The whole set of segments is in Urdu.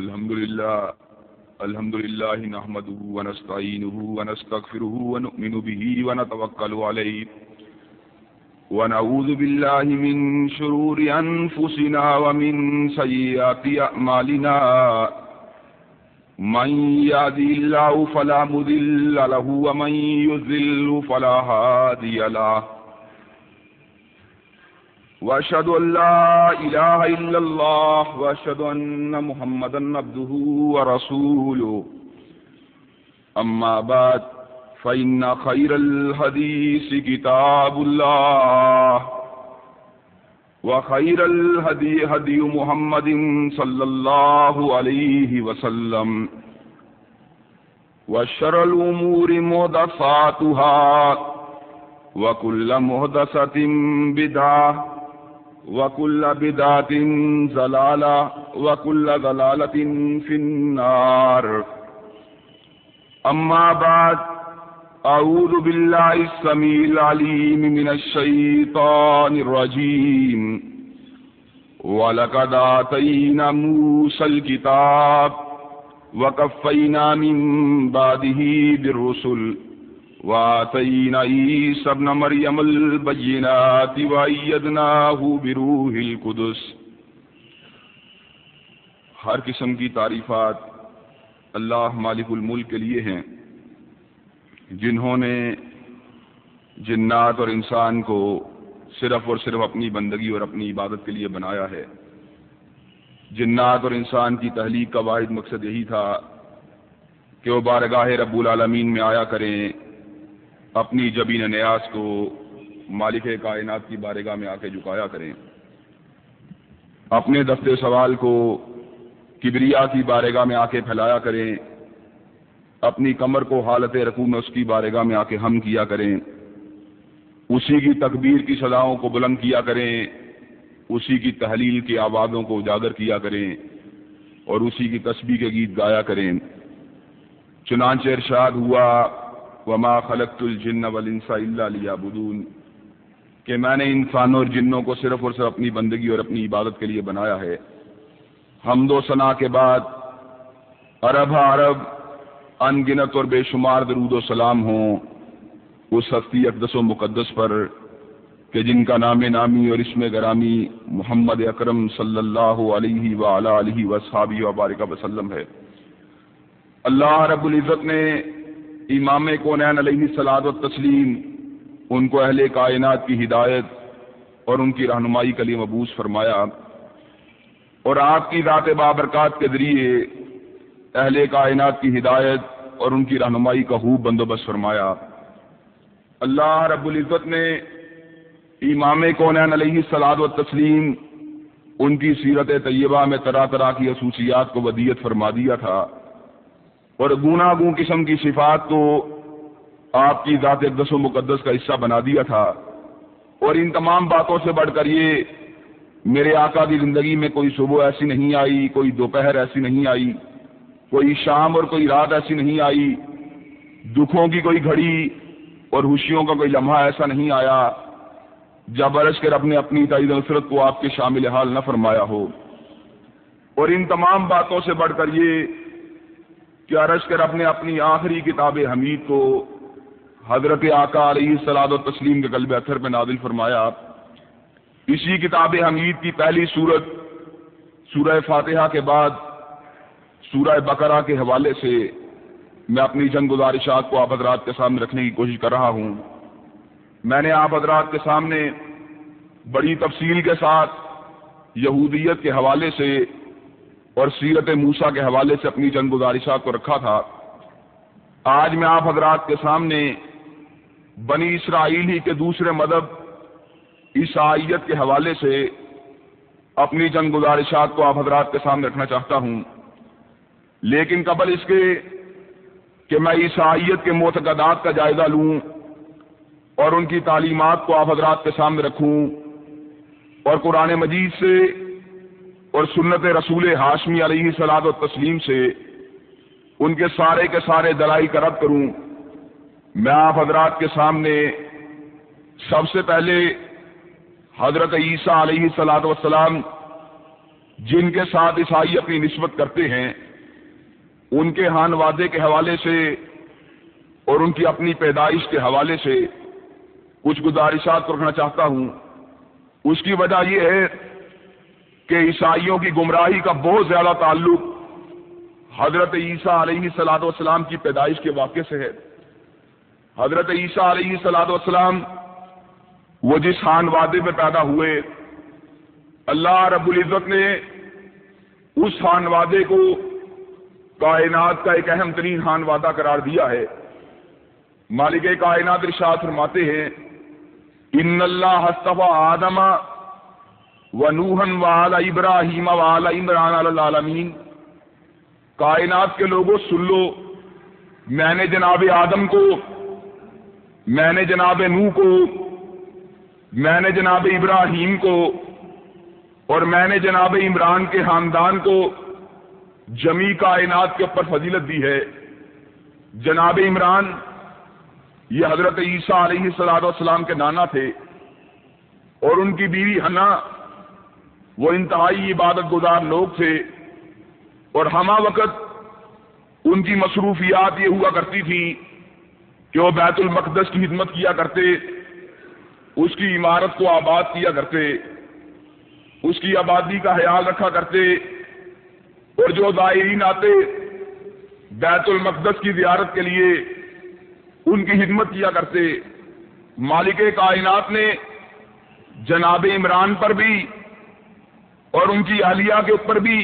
الحمد لله الحمد لله نحمده ونستعينه ونستغفره ونؤمن به ونتوكل عليه ونعوذ بالله من شرور أنفسنا ومن سيئات أعمالنا من يهدي الله فلا مذل له، ومن يذل فلا هادي له. واشهد ان لا اله الا الله واشهد ان محمدا عبده ورسوله. اما بعد فان خير الحديث كتاب الله، وخير الهدي هدي محمد صلى الله عليه وسلم، وشر الامور محدثاتها، وكل محدثه بدعه وكل بدعة زلالة وكل ضلالة في النار أما بعد، أعوذ بالله السميع العليم من الشيطان الرجيم ولقد آتينا موسى الكتاب وكفينا من بعده بالرسل وآتينا عيسى ابن مريم البينات وأيدناه بروح القدس. ہر قسم کی تعریفات اللہ مالک الملک کے لیے ہیں، جنہوں نے جنات اور انسان کو صرف اور صرف اپنی بندگی اور اپنی عبادت کے لیے بنایا ہے۔ جنات اور انسان کی تحلیق کا واحد مقصد یہی تھا کہ وہ بارگاہ رب العالمین میں آیا کریں اپنی جبین نیاز کو مالک کائنات کی بارگاہ میں آ کے جھکایا کریں۔ اپنے دفتے سوال کو کبریا کی بارگاہ میں آ کے پھیلایا کریں۔ اپنی کمر کو حالت رقو میں اس کی بارگاہ میں آ کے ہم کیا کریں۔ اسی کی تکبیر کی سزاؤں کو بلند کیا کریں۔ اسی کی تحلیل کی آوازوں کو اجاگر کیا کریں۔ اور اسی کی تسبیح کے گیت گایا کریں۔ چنانچہ ارشاد ہوا وما خلقت الجن والانس الا ليعبدون۔ کہ میں نے انسانوں اور جنوں کو صرف اور صرف اپنی بندگی اور اپنی عبادت کے لیے بنایا ہے۔ حمد و ثنا کے بعد عرب عرب ان گنت اور بے شمار درود و سلام ہوں اس ہستی اقدس و مقدس پر کہ جن کا نام نامی اور اسم گرامی محمد اکرم صلی اللہ علیہ وعلی علیہ وصحابہ وبارک وسلم ہے۔ اللہ رب العزت نے امام کونین علیہ سلاد و تسلیم ان کو اہل کائنات کی ہدایت اور ان کی رہنمائی کے لیے مبوس فرمایا۔ اور آپ کی ذات بابرکات کے ذریعے اہل کائنات کی ہدایت اور ان کی رہنمائی کا خوب بندوبست فرمایا۔ اللہ رب العزت نے امام کونین علیہ سلاد و تسلیم ان کی سیرت طیبہ میں طرح طرح کی خصوصیات کو ودیت فرما دیا تھا۔ اور گنا گوں قسم کی صفات کو آپ کی ذات اقدس و مقدس کا حصہ بنا دیا تھا۔ اور ان تمام باتوں سے بڑھ کر یہ میرے آقا کی زندگی میں کوئی صبح ایسی نہیں آئی، کوئی دوپہر ایسی نہیں آئی، کوئی شام اور کوئی رات ایسی نہیں آئی۔ دکھوں کی کوئی گھڑی اور خوشیوں کا کوئی لمحہ ایسا نہیں آیا جب عرض کر اپنے اپنی تعید نصرت کو آپ کے شامل حال نہ فرمایا ہو۔ اور ان تمام باتوں سے بڑھ کر یہ کہ عرض کر اپنے اپنی آخری کتاب حمید کو حضرت آقا علیہ سلاد و تسلیم کے قلب اثر پہ نادل فرمایا؟ اسی کتاب حمید کی پہلی صورت سورہ فاتحہ کے بعد سورہ بقرہ کے حوالے سے میں اپنی جنگ گزارشات کو آپ حضرات کے سامنے رکھنے کی کوشش کر رہا ہوں۔ میں نے آپ حضرات کے سامنے بڑی تفصیل کے ساتھ یہودیت کے حوالے سے اور سیرت موسا کے حوالے سے اپنی جنگ گزارشات کو رکھا تھا۔ آج میں آپ حضرات کے سامنے بنی اسرائیل ہی کے دوسرے مذہب عیسائیت کے حوالے سے اپنی جنگ گزارشات کو آپ حضرات کے سامنے رکھنا چاہتا ہوں۔ لیکن قبل اس کے کہ میں عیسائیت کے معتقدات کا جائزہ لوں اور ان کی تعلیمات کو آپ حضرات کے سامنے رکھوں اور قرآن مجید سے اور سنت رسول ہاشمی علیہ سلاد و تسلیم سے ان کے سارے کے سارے دلائی کا رد کروں۔ میں آپ حضرات کے سامنے سب سے پہلے حضرت عیسیٰ علیہ سلاد وسلام جن کے ساتھ عیسائی اپنی نسبت کرتے ہیں، ان کے ہان وادے کے حوالے سے اور ان کی اپنی پیدائش کے حوالے سے کچھ گزارشات رکھنا چاہتا ہوں۔ اس کی وجہ یہ ہے کہ عیسائیوں کی گمراہی کا بہت زیادہ تعلق حضرت عیسیٰ علیہ سلاد والسلام کی پیدائش کے واقعے سے ہے۔ حضرت عیسیٰ علیہ سلاد والسلام وہ جس خان وادے میں پیدا ہوئے، اللہ رب العزت نے اس خان وادے کو کائنات کا ایک اہم ترین خان وادہ قرار دیا ہے۔ مالک کائنات ارشاد فرماتے ہیں، ان اللہ حصفہ آدم و نوہن وال ابراہیم وال عمران العالمین کائنات کے لوگوں، سن لو، میں نے جناب آدم کو، میں نے جناب نو کو، میں نے جناب ابراہیم کو، اور میں نے جناب عمران کے خاندان کو جمی کائنات کے اوپر فضیلت دی ہے۔ جناب عمران، یہ حضرت عیسیٰ علیہ صلاح والسلام کے نانا تھے اور ان کی بیوی ہنا وہ انتہائی عبادت گزار لوگ تھے اور ہما وقت ان کی مصروفیات یہ ہوا کرتی تھی کہ وہ بیت المقدس کی خدمت کیا کرتے، اس کی عمارت کو آباد کیا کرتے، اس کی آبادی کا خیال رکھا کرتے اور جو زائرین آتے بیت المقدس کی زیارت کے لیے ان کی خدمت کیا کرتے، مالک کائنات نے جناب عمران پر بھی اور ان کی اہلیہ کے اوپر بھی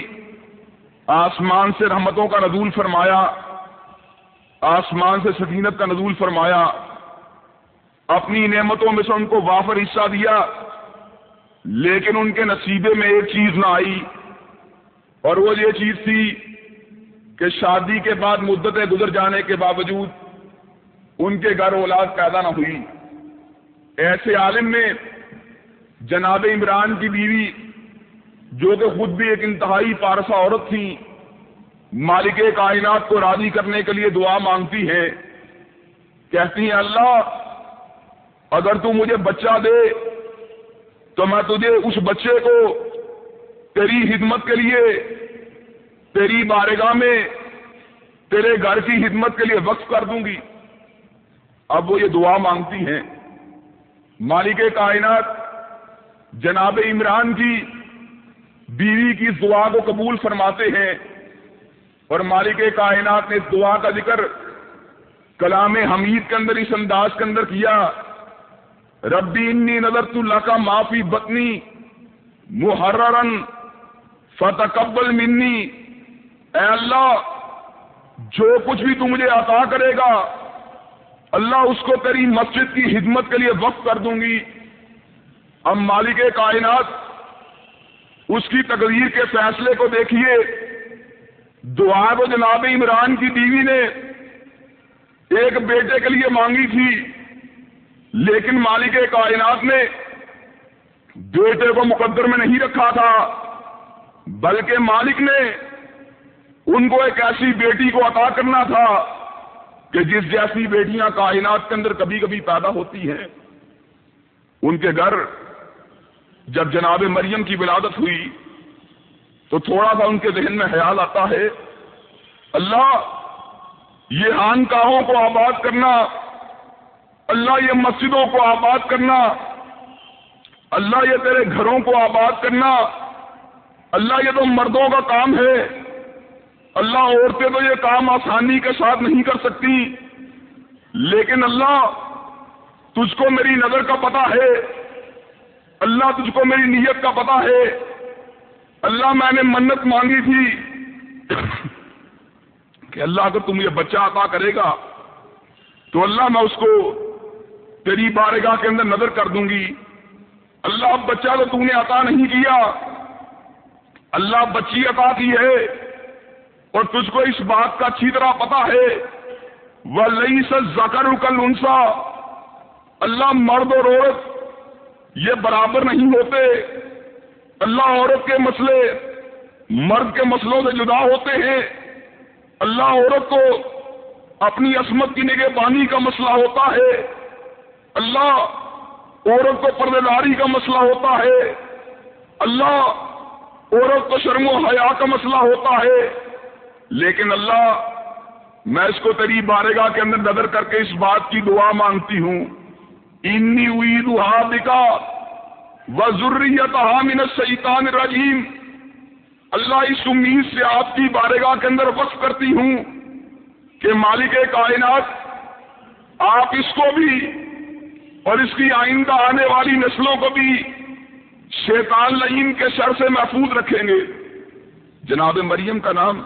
آسمان سے رحمتوں کا نزول فرمایا، آسمان سے سکینت کا نزول فرمایا، اپنی نعمتوں میں سے ان کو وافر حصہ دیا، لیکن ان کے نصیبے میں ایک چیز نہ آئی، اور وہ یہ چیز تھی کہ شادی کے بعد مدتیں گزر جانے کے باوجود ان کے گھر اولاد پیدا نہ ہوئی۔ ایسے عالم میں جناب عمران کی بیوی جو کہ خود بھی ایک انتہائی پارسا عورت تھی، مالک کائنات کو راضی کرنے کے لیے دعا مانگتی ہے، کہتی ہیں، اللہ، اگر تو مجھے بچہ دے، تو میں تجھے اس بچے کو تیری خدمت کے لیے، تیری بارگاہ میں، تیرے گھر کی خدمت کے لیے وقف کر دوں گی۔ اب وہ یہ دعا مانگتی ہیں۔ مالک کائنات جناب عمران کی بیوی کی اس دعا کو قبول فرماتے ہیں اور مالک کائنات نے اس دعا کا ذکر کلام حمید کے اندر، اس انداز کے اندر کیا۔ ربی انی نظر اللہ کا معافی بتنی محررن، فتقبل منی۔ اے اللہ، جو کچھ بھی تو مجھے عطا کرے گا، اللہ اس کو تیری مسجد کی خدمت کے لیے وقف کر دوں گی۔ اب مالک کائنات اس کی تقریر کے فیصلے کو دیکھیے۔ دعا کو جناب عمران کی بیوی نے ایک بیٹے کے لیے مانگی تھی، لیکن مالک کائنات نے بیٹے کو مقدر میں نہیں رکھا تھا، بلکہ مالک نے ان کو ایک ایسی بیٹی کو عطا کرنا تھا کہ جس جیسی بیٹیاں کائنات کے اندر کبھی کبھی پیدا ہوتی ہیں۔ ان کے گھر جب جناب مریم کی ولادت ہوئی تو تھوڑا سا ان کے ذہن میں خیال آتا ہے، اللہ، یہ خانقاہوں کو آباد کرنا، اللہ یہ مسجدوں کو آباد کرنا، اللہ یہ تیرے گھروں کو آباد کرنا، اللہ یہ تو مردوں کا کام ہے، اللہ عورتیں تو یہ کام آسانی کے ساتھ نہیں کر سکتی، لیکن اللہ، تجھ کو میری نظر کا پتا ہے اللہ تجھ کو میری نیت کا پتا ہے۔ اللہ میں نے منت مانگی تھی کہ اللہ اگر تم یہ بچہ عطا کرے گا، تو اللہ میں اس کو تیری بارگاہ کے اندر نظر کر دوں گی۔ اللہ، اب بچہ تو تم نے عطا نہیں کیا، اللہ بچی عطا کی ہے اور تجھ کو اس بات کا اچھی طرح پتا ہے۔ وہ لئی سے زکر انسا اللہ مرد اور عورت یہ برابر نہیں ہوتے۔ اللہ عورت کے مسئلے، مرد کے مسئلوں سے جدا ہوتے ہیں۔ اللہ عورت کو اپنی عصمت کی نگہ بانی کا مسئلہ ہوتا ہے۔ اللہ عورت کو پردے داری کا مسئلہ ہوتا ہے۔ اللہ عورت کو شرم و حیا کا مسئلہ ہوتا ہے۔ لیکن اللہ، میں اس کو تری بارگاہ کے اندر نظر کر کے اس بات کی دعا مانگتی ہوں۔ انی عید کا و حامن سیطان اللہ اس امید سے آپ کی بارگاہ کے اندر وقف کرتی ہوں کہ مالک کائنات آپ اس کو بھی اور اس کی آئندہ آنے والی نسلوں کو بھی شیطان لعین کے شر سے محفوظ رکھیں گے۔ جناب مریم کا نام،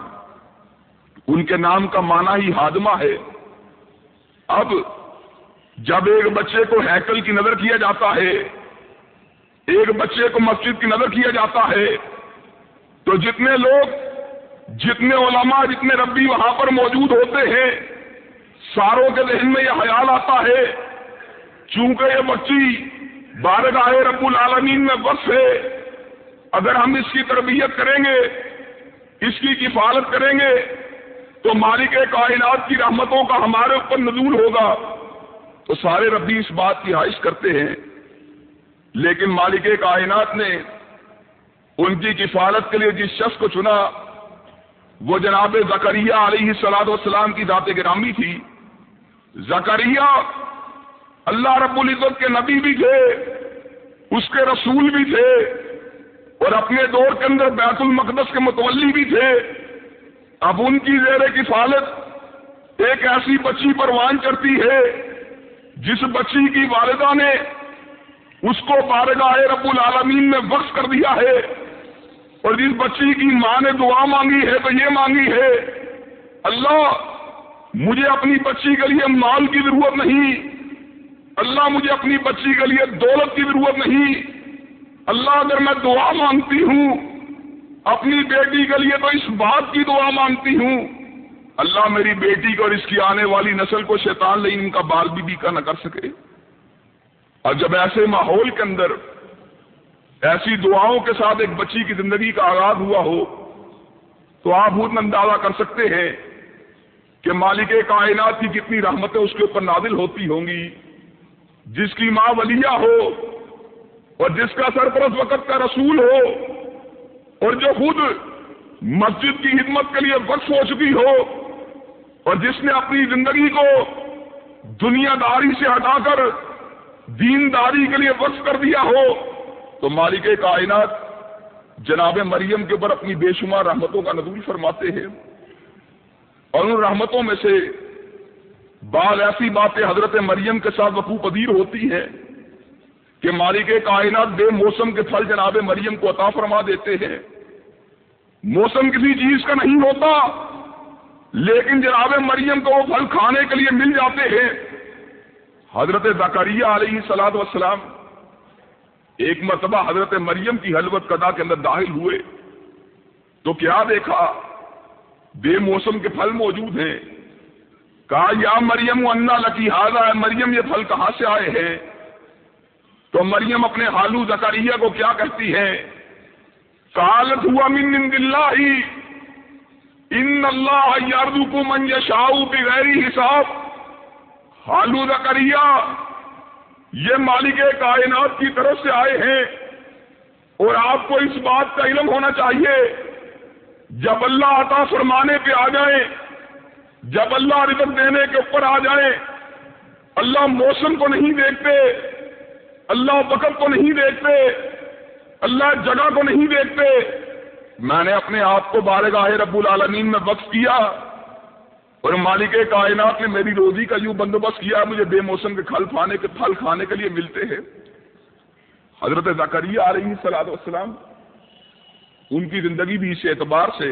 ان کے نام کا معنی ہی ہادمہ ہے۔ اب جب ایک بچے کو ہیکل کی نظر کیا جاتا ہے، ایک بچے کو مسجد کی نظر کیا جاتا ہے، تو جتنے لوگ، جتنے علماء، جتنے ربی وہاں پر موجود ہوتے ہیں، ساروں کے ذہن میں یہ خیال آتا ہے، چونکہ یہ بچی بارگاہ رب العالمین میں بس ہے، اگر ہم اس کی تربیت کریں گے، اس کی کفالت کریں گے، تو مالک کائنات کی رحمتوں کا ہمارے اوپر نزول ہوگا۔ تو سارے ربی اس بات کی حائش کرتے ہیں۔ لیکن مالک کائنات نے ان کی کفالت کے لیے جس شخص کو چنا، وہ جناب زکریہ علیہ سلاد والسلام کی ذات گرامی تھی۔ زکریہ اللہ رب العزت کے نبی بھی تھے، اس کے رسول بھی تھے، اور اپنے دور کے اندر بیت المقدس کے متولی بھی تھے۔ اب ان کی زیر کفالت ایک ایسی بچی پروان کرتی ہے جس بچی کی والدہ نے اس کو بارگاہ رب العالمین میں وقف کر دیا ہے اور جس بچی کی ماں نے دعا مانگی ہے تو یہ مانگی ہے، اللہ مجھے اپنی بچی کے لیے مال کی ضرورت نہیں، اللہ مجھے اپنی بچی کے لیے دولت کی ضرورت نہیں، اللہ اگر میں دعا مانگتی ہوں، اپنی بیٹی کے لیے تو اس بات کی دعا مانگتی ہوں۔ اللہ میری بیٹی کو اور اس کی آنے والی نسل کو شیطان لے ان کا بال بھی بھی کا نہ کر سکے۔ اور جب ایسے ماحول کے اندر ایسی دعاؤں کے ساتھ ایک بچی کی زندگی کا آغاز ہوا ہو، تو آپ بہت اندازہ کر سکتے ہیں کہ مالک کائنات کی کتنی رحمتیں اس کے اوپر نازل ہوتی ہوں گی۔ جس کی ماں ولیہ ہو اور جس کا سرپرست وقت کا رسول ہو اور جو خود مسجد کی خدمت کے لیے وقف ہو چکی ہو اور جس نے اپنی زندگی کو دنیا داری سے ہٹا کر دین داری کے لیے وقف کر دیا ہو، تو مالک کائنات جناب مریم کے اوپر اپنی بے شمار رحمتوں کا نزول فرماتے ہیں۔ اور ان رحمتوں میں سے بعض ایسی باتیں حضرت مریم کے ساتھ وقوع پذیر ہوتی ہیں کہ مالک کائنات بے موسم کے پھل جناب مریم کو عطا فرما دیتے ہیں۔ موسم کسی چیز کا نہیں ہوتا لیکن جناب مریم کو وہ پھل کھانے کے لیے مل جاتے ہیں۔ حضرت زکریہ علیہ سلاد وسلام ایک مرتبہ حضرت مریم کی حلوت قدا کے اندر داخل ہوئے۔ تو کیا دیکھا؟ بے موسم کے پھل موجود ہیں۔ کہا، یا مریم، انا لکی حاضہ ہے مریم، یہ پھل کہاں سے آئے ہیں؟ تو مریم اپنے حالو زکریہ کو کیا کہتی ہے کالت ہوا من اللہ ان اللہ یاردو کو من یشاؤ بغیر حساب۔ حالو زکریہ یہ مالک کائنات کی طرف سے آئے ہیں۔ اور آپ کو اس بات کا علم ہونا چاہیے۔ جب اللہ عطا فرمانے پہ آ جائیں، جب اللہ رزق دینے کے اوپر آ جائیں، اللہ موسم کو نہیں دیکھتے، اللہ وقت کو نہیں دیکھتے، اللہ جگہ کو نہیں دیکھتے میں نے اپنے آپ کو بارگاہ رب العالمین میں وقف کیا اور مالک کائنات نے میری روزی کا یوں بندوبست کیا مجھے بے موسم کے پھل کھانے کے پھل کھانے کے لیے ملتے ہیں۔ حضرت زکریہ آ رہی سلاد والسلام، ان کی زندگی بھی اس اعتبار سے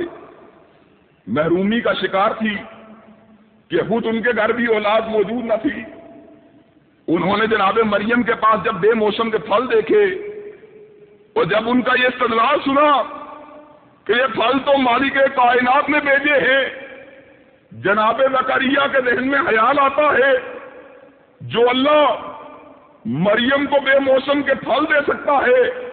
محرومی کا شکار تھی کہ خود ان کے گھر بھی اولاد موجود نہ تھی۔ انہوں نے جناب مریم کے پاس جب بے موسم کے پھل دیکھے اور جب ان کا یہ استدلال سنا کہ یہ پھل تو مالک کائنات نے بھیجے ہیں۔ جناب زکریہ کے ذہن میں خیال آتا ہے، جو اللہ مریم کو بے موسم کے پھل دے سکتا ہے،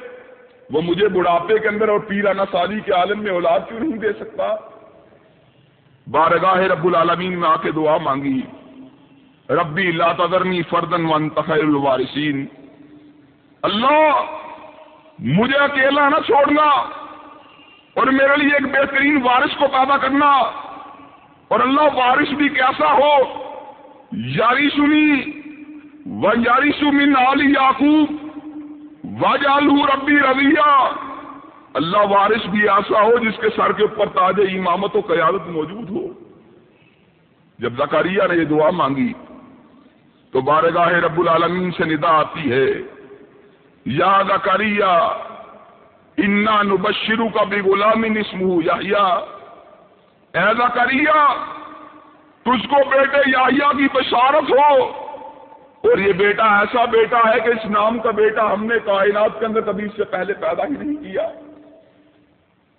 وہ مجھے بڑھاپے کے اندر اور پیرانہ سالی کے عالم میں اولاد کیوں نہیں دے سکتا؟ بارگاہ رب العالمین میں آ کے دعا مانگی۔ ربی اللہ تذرنی فردن ون تخیر الوارثین۔ اللہ، مجھے اکیلا نہ چھوڑنا۔ اور میرے لیے ایک بہترین وارث کو پیدا کرنا۔ اور اللہ وارث بھی کیسا ہو۔ یاری سنی و یاری سمن علی یعقوب واجالہ ربی رویہ اللہ وارث بھی ایسا ہو جس کے سر کے اوپر تاج امامت و قیادت موجود ہو۔ جب زکریہ نے یہ دعا مانگی، تو بارگاہ رب العالمین سے ندا آتی ہے۔ یا زکریہ انا نبشرو کا بھی غلام نسم یا اے تجھ کو بیٹے یا کی بشارت ہو اور یہ بیٹا ایسا بیٹا ہے کہ اس نام کا بیٹا ہم نے کائنات کے اندر کبھی اس سے پہلے پیدا ہی نہیں کیا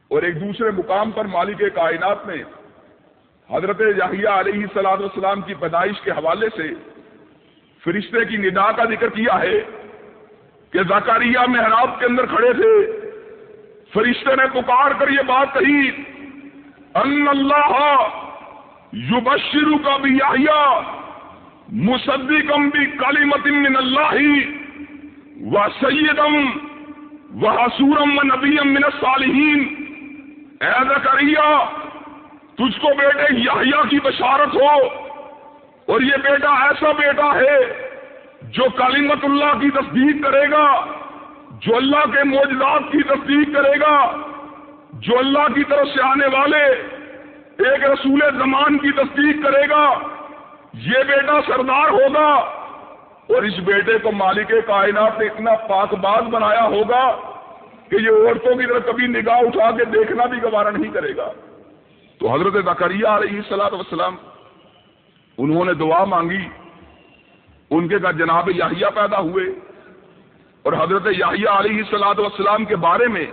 اور ایک دوسرے مقام پر مالک کائنات نے حضرت یاہیا علیہ سلاد والسلام کی پیدائش کے حوالے سے فرشتے کی ندا کا ذکر کیا ہے کہ زکاریہ محراب کے اندر کھڑے تھے۔ فرشتے نے پکار کر یہ بات کہی، ان اللہ یو کا بھی یاہیا مصدقم بھی کالی من اللہ و سیدم و حسورم و نبیم من الصالحین. اے زکریہ تجھ کو بیٹے یحییٰ کی بشارت ہو، اور یہ بیٹا ایسا بیٹا ہے جو کالیمت اللہ کی تصدیق کرے گا جو اللہ کے موجودات کی تصدیق کرے گا، جو اللہ کی طرف سے آنے والے ایک رسول زمان کی تصدیق کرے گا، یہ بیٹا سردار ہوگا اور اس بیٹے کو مالک کائنات نے اتنا پاک باز بنایا ہوگا کہ یہ عورتوں کی طرف کبھی نگاہ اٹھا کے دیکھنا بھی گوارا نہیں کرے گا۔ تو حضرت زکریہ علیہ السلام وسلام انہوں نے دعا مانگی، ان کے گھر جناب یاہیا پیدا ہوئے۔ اور حضرت یاہیا علیہ السلاد والسلام کے بارے میں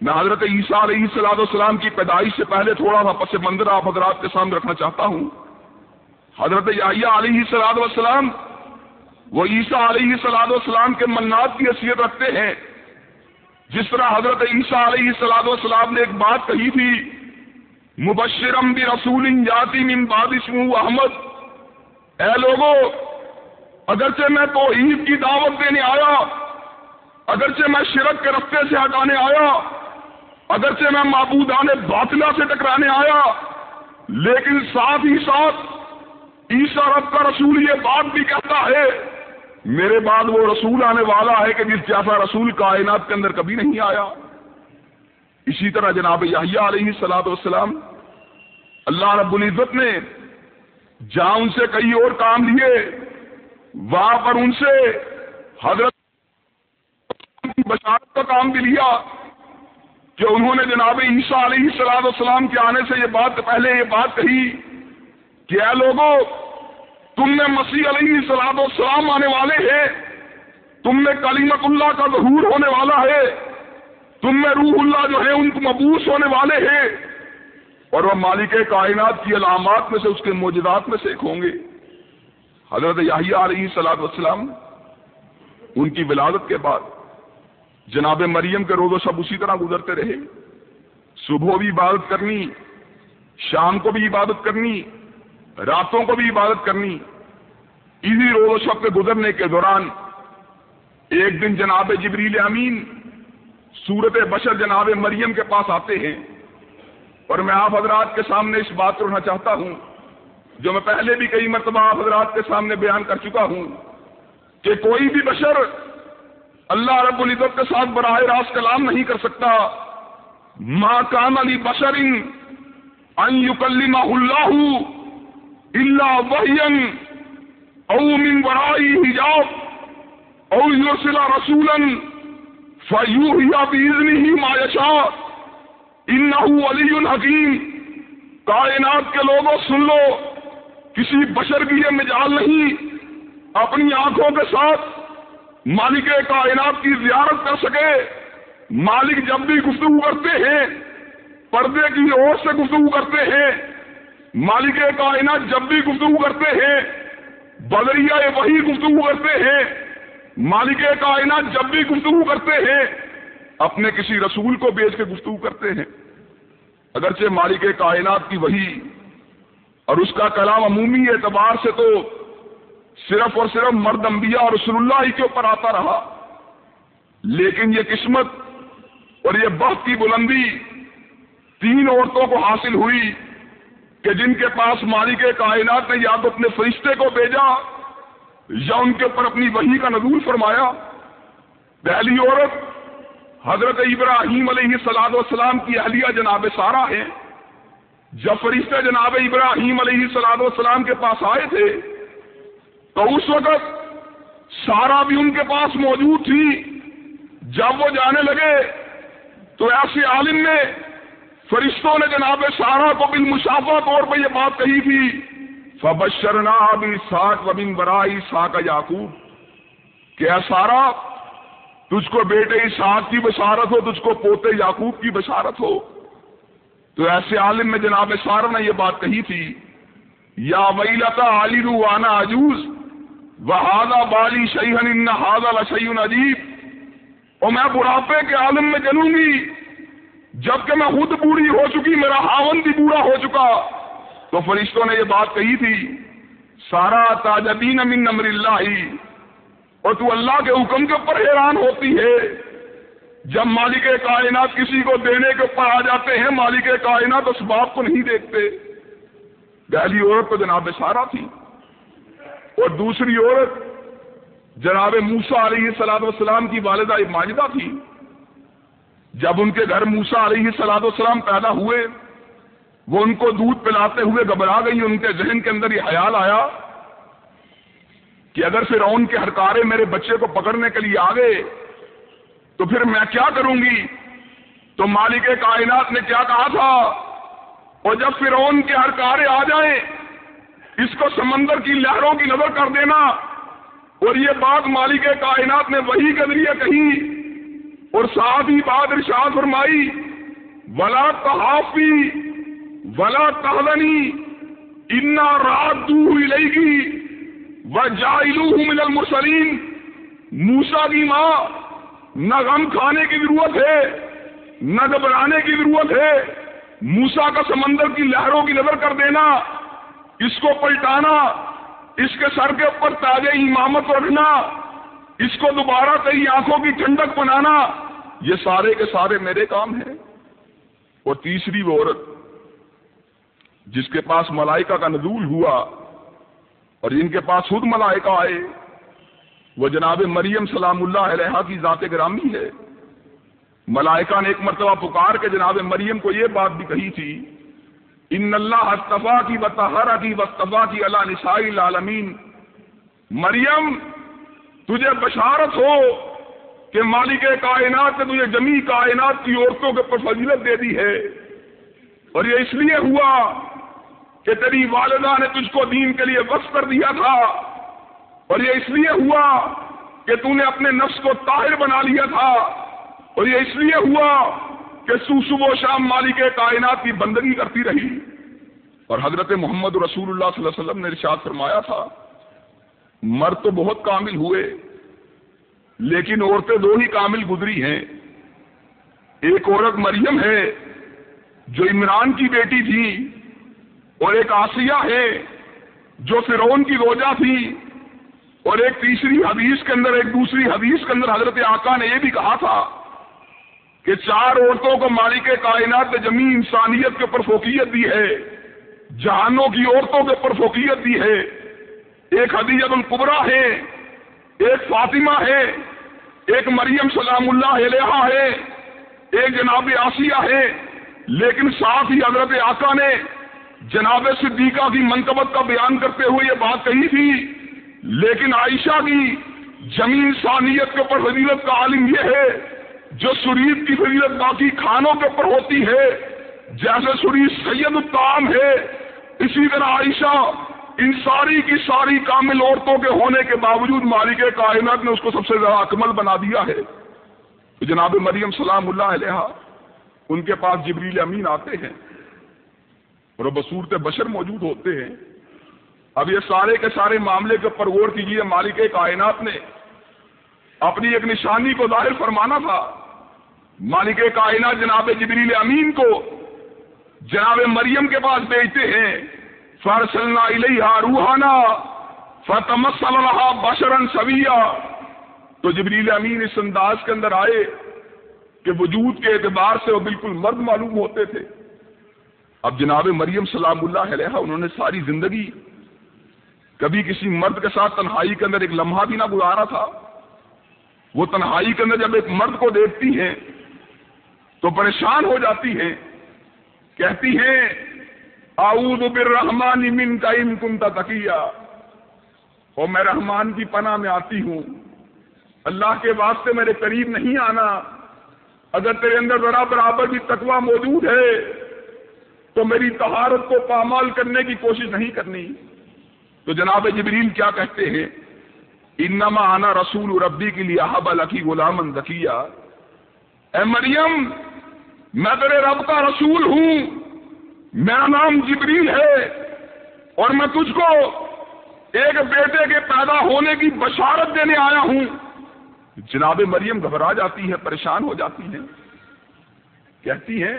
میں حضرت عیسیٰ علیہ السلاد والسلام کی پیدائش سے پہلے تھوڑا سا پس منظر آپ حضرات کے سامنے رکھنا چاہتا ہوں۔ حضرت یاہیا علیہ سلاد والسلام وہ عیسیٰ علیہ سلاد والسلام کے منات کی حیثیت رکھتے ہیں۔ جس طرح حضرت عیسیٰ علیہ سلاد والسلام نے ایک بات کہی تھی، مبشرم بھی رسول جاتی من اسم احمد، اے لوگوں اگرچہ میں تو عید کی دعوت دینے آیا، اگرچہ میں شرک کے رستے سے ہٹانے آیا، اگرچہ میں معبودان باطلہ سے ٹکرانے آیا، لیکن ساتھ ہی ساتھ عیسیٰ رب کا رسول یہ بات بھی کہتا ہے، میرے بعد وہ رسول آنے والا ہے کہ جس جیسا رسول کائنات کے اندر کبھی نہیں آیا۔ اسی طرح جناب یحییٰ علیہ سلاد والسلام، اللہ رب العزت نے جہاں ان سے کئی اور کام لیے۔ وہاں پر ان سے حضرت بشارت کا کام بھی لیا کہ انہوں نے جناب عیسیٰ علیہ سلاد والسلام کے آنے سے یہ بات پہلے یہ بات کہی کہ اے لوگوں تم نے مسیح علیہ سلاد والسلام آنے والے ہیں، تم میں کلیمت اللہ کا ظہور ہونے والا ہے، تم میں روح اللہ جو ہے ان کو مبوس ہونے والے ہیں، اور وہ مالک کائنات کی علامات میں سے، اس کے موجودات میں سے ایک ہوں گے۔ حضرت یاہیا علیہ سلاد والسلام ان کی ولادت کے بعد جناب مریم کے روز و سب اسی طرح گزرتے رہے۔ صبح بھی عبادت کرنی، شام کو بھی عبادت کرنی، راتوں کو بھی عبادت کرنی۔ اسی روز و شب کے گزرنے کے دوران ایک دن جناب جبریل امین صورت بشر جناب مریم کے پاس آتے ہیں۔ اور میں آپ حضرات کے سامنے اس بات کو رہنا چاہتا ہوں جو میں پہلے بھی کئی مرتبہ آپ حضرات کے سامنے بیان کر چکا ہوں کہ کوئی بھی بشر اللہ رب العزت کے ساتھ براہ راست کلام نہیں کر سکتا۔ ماں کان علی بشرین یکلمہ اللہ اللہ وحین او من ورائی حجاب او یرسل رسولا فیوحیا بیزنی ما یشا انہو علی الحکیم کائنات کے لوگوں، سن لو۔ کسی بشر کی یہ مجال نہیں، اپنی آنکھوں کے ساتھ مالک کائنات کی زیارت کر سکے۔ مالک جب بھی گفتگو کرتے ہیں، پردے کی اور سے گفتگو کرتے ہیں۔ مالک کائنات جب بھی گفتگو کرتے ہیں، بدریہ وہی گفتگو کرتے ہیں۔ مالک کائنات جب بھی گفتگو کرتے ہیں، اپنے کسی رسول کو بیچ کے گفتگو کرتے ہیں۔ اگرچہ مالک کائنات کی وہی اور اس کا کلام عمومی اعتبار سے تو صرف اور صرف مرد انبیاء اور رسول اللہ ہی کے اوپر آتا رہا۔ لیکن یہ قسمت اور یہ بخت کی بلندی تین عورتوں کو حاصل ہوئی کہ جن کے پاس مالک کائنات نے یا تو اپنے فرشتے کو بھیجا یا ان کے اوپر اپنی وہی کا نظور فرمایا۔ پہلی عورت حضرت ابراہیم علیہ سلاد والسلام کی اہلیہ جناب سارا ہے جب فرشتے جناب ابراہیم علیہ سلاد والسلام کے پاس آئے تھے، تو اس وقت سارا بھی ان کے پاس موجود تھی۔ جب وہ جانے لگے، تو ایسے عالم نے فرشتوں نے جناب سارا کو بالمشافہ طور پہ یہ بات کہی تھی، فبشرنا بھی ساک و بن برائی سا کا یاقوب کیا سارا، تجھ کو بیٹے اسحاق کی بشارت ہو، تجھ کو پوتے یعقوب کی بشارت ہو۔ تو ایسے عالم میں جناب سارا نے یہ بات کہی تھی، یا ویلتا علی روانا عجوز وہ بالی شیہن ان ہاضا لشیون عجیب۔ اور میں بڑھاپے کے عالم میں جلوں گی، جبکہ میں خود بوڑھی ہو چکی، میرا ہاون بھی بوڑھا ہو چکا۔ تو فرشتوں نے یہ بات کہی تھی، سارا تاجبین من امر اللہ۔ اور تو اللہ کے حکم کے اوپر حیران ہوتی ہے۔ جب مالک کائنات کسی کو دینے کے اوپر آ جاتے ہیں، مالک کائنات اس باپ کو نہیں دیکھتے۔ پہلی عورت تو جناب سارا تھی۔ اور دوسری عورت جناب موسا علیہ سلاد والسلام کی والدہ ماجدہ تھی۔ جب ان کے گھر موسا علیہ سلاد والسلام پیدا ہوئے، وہ ان کو دودھ پلاتے ہوئے گھبرا گئی ان کے ذہن کے اندر یہ خیال آیا کہ اگر فرعون کے ہرکارے میرے بچے کو پکڑنے کے لیے آ گئے تو پھر میں کیا کروں گی؟ تو مالک کائنات نے کیا کہا تھا؟ اور جب فرعون کے ہرکارے آ جائیں، اس کو سمندر کی لہروں کی نظر کر دینا۔ اور یہ بات مالک کائنات نے وہی کے ذریعے کہی۔ اور ساتھ ہی بات ارشاد فرمائی، ولا تحافی ولا تہلنی انا رات دور لے گی من المرسلین موسا کی ماں نہ غم کھانے کی ضرورت ہے، نہ گھبرانے کی ضرورت ہے۔ موسا کا سمندر کی لہروں کی نظر کر دینا، اس کو پلٹانا، اس کے سر کے اوپر تازہ امامت رکھنا، اس کو دوبارہ کئی آنکھوں کی ٹھنڈک بنانا، یہ سارے کے سارے میرے کام ہیں۔ اور تیسری وہ عورت، جس کے پاس ملائکہ کا نزول ہوا اور جن کے پاس خود ملائکہ آئے وہ جناب مریم سلام اللہ علیہ کی ذات گرامی ہے۔ ملائکہ نے ایک مرتبہ پکار کے جناب مریم کو یہ بات بھی کہی تھی، ان اللہ استفا کی بطہرا کی وصطفا کی اللہ نسائی العالمین۔ مریم، تجھے بشارت ہو کہ مالک کائنات نے تجھے جمی کائنات کی عورتوں کے پر فضیلت دے دی ہے۔ اور یہ اس لیے ہوا کہ تیری والدہ نے تجھ کو دین کے لیے وقف کر دیا تھا۔ اور یہ اس لیے ہوا کہ تو نے اپنے نفس کو طاہر بنا لیا تھا۔ اور یہ اس لیے ہوا کہ سو صبح و شام مالک کائنات کی بندگی کرتی رہی۔ اور حضرت محمد رسول اللہ صلی اللہ علیہ وسلم نے ارشاد فرمایا تھا، مرد تو بہت کامل ہوئے، لیکن عورتیں دو ہی کامل گزری ہیں۔ ایک عورت مریم ہے، جو عمران کی بیٹی تھی، اور ایک آسیہ ہے، جو فرعون کی روجہ تھی۔ اور ایک تیسری حدیث کے اندر، ایک دوسری حدیث کے اندر حضرت آقا نے یہ بھی کہا تھا کہ چار عورتوں کو مالک کائنات نے زمین انسانیت کے اوپر فوقیت دی ہے، جہانوں کی عورتوں کے اوپر فوقیت دی ہے۔ ایک حدیت القبرا ہے، ایک فاطمہ ہے، ایک مریم سلام اللہ علیہ ہے، ایک جناب آسیہ ہے۔ لیکن ساتھ ہی حضرت آقا نے جناب صدیقہ کی منقبت کا بیان کرتے ہوئے یہ بات کہی تھی لیکن عائشہ کی زمین ثانیت کے اوپر فضیلت کا عالم یہ ہے، جو سرید کی فضیلت باقی کھانوں کے اوپر ہوتی ہے، جیسے سرید سید الطعام ہے، اسی طرح عائشہ ان ساری کی ساری کامل عورتوں کے ہونے کے باوجود مالک کائنات نے اس کو سب سے زیادہ اکمل بنا دیا ہے۔ تو جناب مریم سلام اللہ علیہ ان کے پاس جبریل امین آتے ہیں اور بصورت بشر موجود ہوتے ہیں۔ اب یہ سارے کے سارے معاملے کے اوپر غور کیجیے مالک کائنات نے۔ اپنی ایک نشانی کو ظاہر فرمانا تھا۔ مالک کائنات جناب جبریل امین کو جناب مریم کے پاس بھیجتے ہیں۔ فرسلنا الیہا روحانا فتمسل رہا بشرن سویا۔ تو جبریل امین اس انداز کے اندر آئے کہ وجود کے اعتبار سے وہ بالکل مرد معلوم ہوتے تھے۔ اب جناب مریم سلام اللہ علیہ انہوں نے ساری زندگی کبھی کسی مرد کے ساتھ تنہائی کے اندر ایک لمحہ بھی نہ گزارا تھا؟ وہ تنہائی کے اندر جب ایک مرد کو دیکھتی ہیں تو پریشان ہو جاتی ہیں، کہتی ہیں آؤد بالرحمان من کا ان کنتا تکیا اور میں رحمان کی پناہ میں آتی ہوں۔ اللہ کے واسطے میرے قریب نہیں آنا۔ اگر تیرے اندر ذرا برابر بھی تقوی موجود ہے، تو میری تہارت کو پامال کرنے کی کوشش نہیں کرنی۔ تو جناب جبریل کیا کہتے ہیں؟ انما آنا رسول ربی کے لیے احب الکی غلام دکیا اے مریم، میں تیرے رب کا رسول ہوں۔ میرا نام جبریل ہے اور میں تجھ کو ایک بیٹے کے پیدا ہونے کی بشارت دینے آیا ہوں۔ جناب مریم گھبرا جاتی ہے، پریشان ہو جاتی ہے۔ کہتی ہیں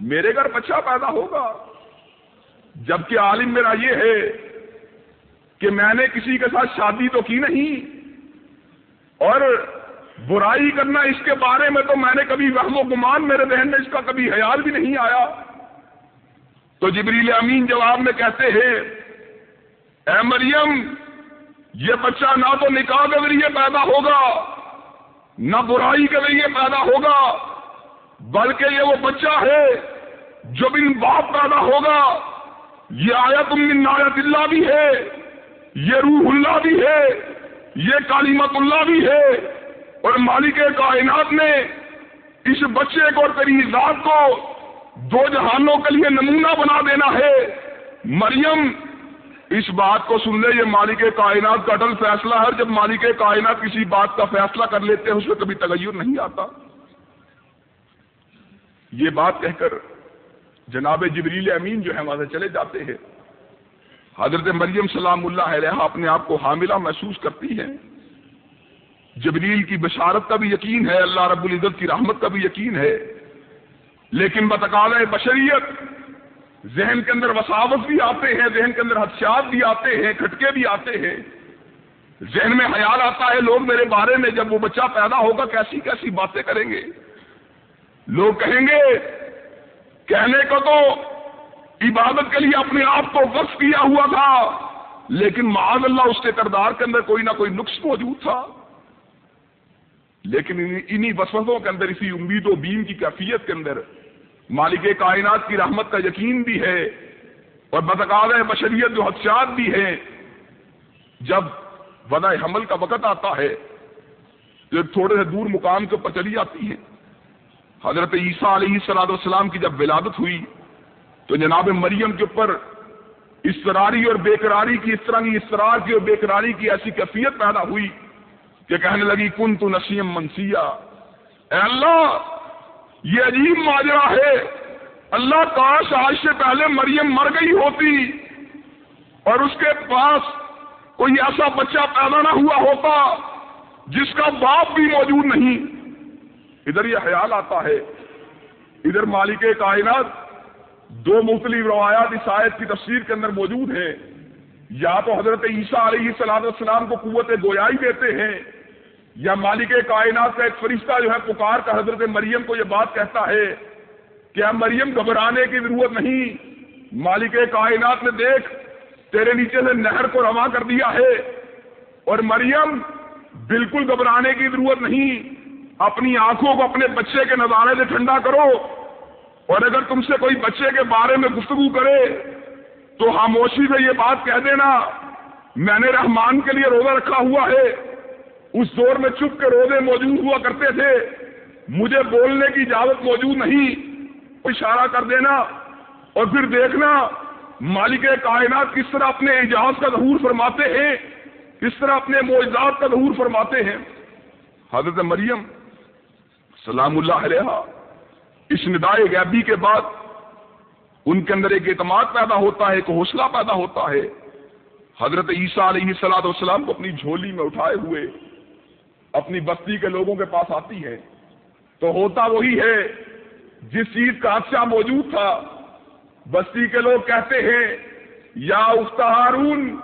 میرے گھر بچہ پیدا ہوگا۔ جبکہ عالم میرا یہ ہے کہ میں نے کسی کے ساتھ شادی تو کی نہیں اور برائی کرنا اس کے بارے میں تو میں نے کبھی وہم و گمان میرے ذہن میں اس کا کبھی خیال بھی نہیں آیا۔ تو جبریل امین جواب میں کہتے ہیں، اے مریم، یہ بچہ نہ تو نکاح کے ذریعے پیدا ہوگا، نہ برائی کے ذریعے پیدا ہوگا، بلکہ یہ وہ بچہ ہے جو بن باپ پیدا ہوگا۔ یہ آیت من آیت اللہ بھی ہے۔ یہ روح اللہ بھی ہے، یہ کالیمت اللہ بھی ہے۔ اور مالک کائنات نے اس بچے کو اور تیری ذات کو دو جہانوں کے لیے نمونہ بنا دینا ہے۔ مریم، اس بات کو سن لے، یہ مالک کائنات کا اٹل فیصلہ ہے۔ جب مالک کائنات کسی بات کا فیصلہ کر لیتے ہیں، اس میں کبھی تغیر نہیں آتا۔ یہ بات کہہ کر جناب جبریل امین جو ہے وہاں سے چلے جاتے ہیں۔ حضرت مریم سلام اللہ علیہ اپنے آپ کو حاملہ محسوس کرتی ہے جبریل کی بشارت کا بھی یقین ہے، اللہ رب العزت کی رحمت کا بھی یقین ہے۔ لیکن بتقال بشریت، ذہن کے اندر وساوت بھی آتے ہیں، ذہن کے اندر حدشات بھی آتے ہیں، کھٹکے بھی آتے ہیں۔ ذہن میں خیال آتا ہے، لوگ میرے بارے میں جب وہ بچہ پیدا ہوگا، کیسی کیسی باتیں کریں گے۔ لوگ کہیں گے، کہنے کو تو عبادت کے لیے اپنے آپ کو وقف کیا ہوا تھا، لیکن معاذ اللہ اس کے کردار کے اندر کوئی نہ کوئی نقص موجود تھا۔ لیکن انہی وسوسوں کے اندر، اسی امید و بیم کی کیفیت کے اندر مالک کائنات کی رحمت کا یقین بھی ہے اور بدقال بشریت جو حدشات بھی ہیں۔ جب ودا حمل کا وقت آتا ہے، جو تھوڑے سے دور مقام کے اوپر چلی جاتی ہے، حضرت عیسیٰ علیہ السلاد والسلام کی جب ولادت ہوئی تو جناب مریم کے اوپر اسراری اور بےقراری کی اس طرح کی اسرار کی اور بےقراری کی ایسی کیفیت پیدا ہوئی کہ کہنے لگی کن تو نسیم منسیا. اے اللہ، یہ عجیب ماجرا ہے۔ اللہ کاش آج سے پہلے مریم مر گئی ہوتی اور اس کے پاس کوئی ایسا بچہ پیدا نہ ہوا ہوتا جس کا باپ بھی موجود نہیں۔ ادھر یہ خیال آتا ہے۔ ادھر مالک کائنات دو مختلف روایات اس آیت کی تفسیر کے اندر موجود ہیں۔ یا تو حضرت عیسیٰ علیہ السلام السلام کو قوت گویائی دیتے ہیں، یا مالک کائنات کا ایک فرشتہ جو ہے پکار کا حضرت مریم کو یہ بات کہتا ہے کہ مریم گھبرانے کی ضرورت نہیں، مالک کائنات نے دیکھ، تیرے نیچے سے نہر کو رواں کر دیا ہے۔ اور مریم بالکل گھبرانے کی ضرورت نہیں، اپنی آنکھوں کو اپنے بچے کے نظارے سے ٹھنڈا کرو۔ اور اگر تم سے کوئی بچے کے بارے میں گفتگو کرے تو خاموشی سے یہ بات کہہ دینا، میں نے رحمان کے لیے روزہ رکھا ہوا ہے۔ اس دور میں چپ کے روزے موجود ہوا کرتے تھے۔ مجھے بولنے کی اجازت موجود نہیں۔ اشارہ کر دینا اور پھر دیکھنا مالک کائنات کس طرح اپنے اعجاز کا ظہور فرماتے ہیں، کس طرح اپنے معجزات کا ظہور فرماتے ہیں۔ حضرت مریم، سلام اللہ علیہ اس ندائے غیبی کے بعد ان کے اندر ایک اعتماد پیدا ہوتا ہے، ایک حوصلہ پیدا ہوتا ہے۔ حضرت عیسیٰ علیہ سلاد والسلام کو اپنی جھولی میں اٹھائے ہوئے اپنی بستی کے لوگوں کے پاس آتی ہے۔ تو ہوتا وہی ہے، جس چیز کا حادثہ موجود تھا، بستی کے لوگ کہتے ہیں، یا اختہارون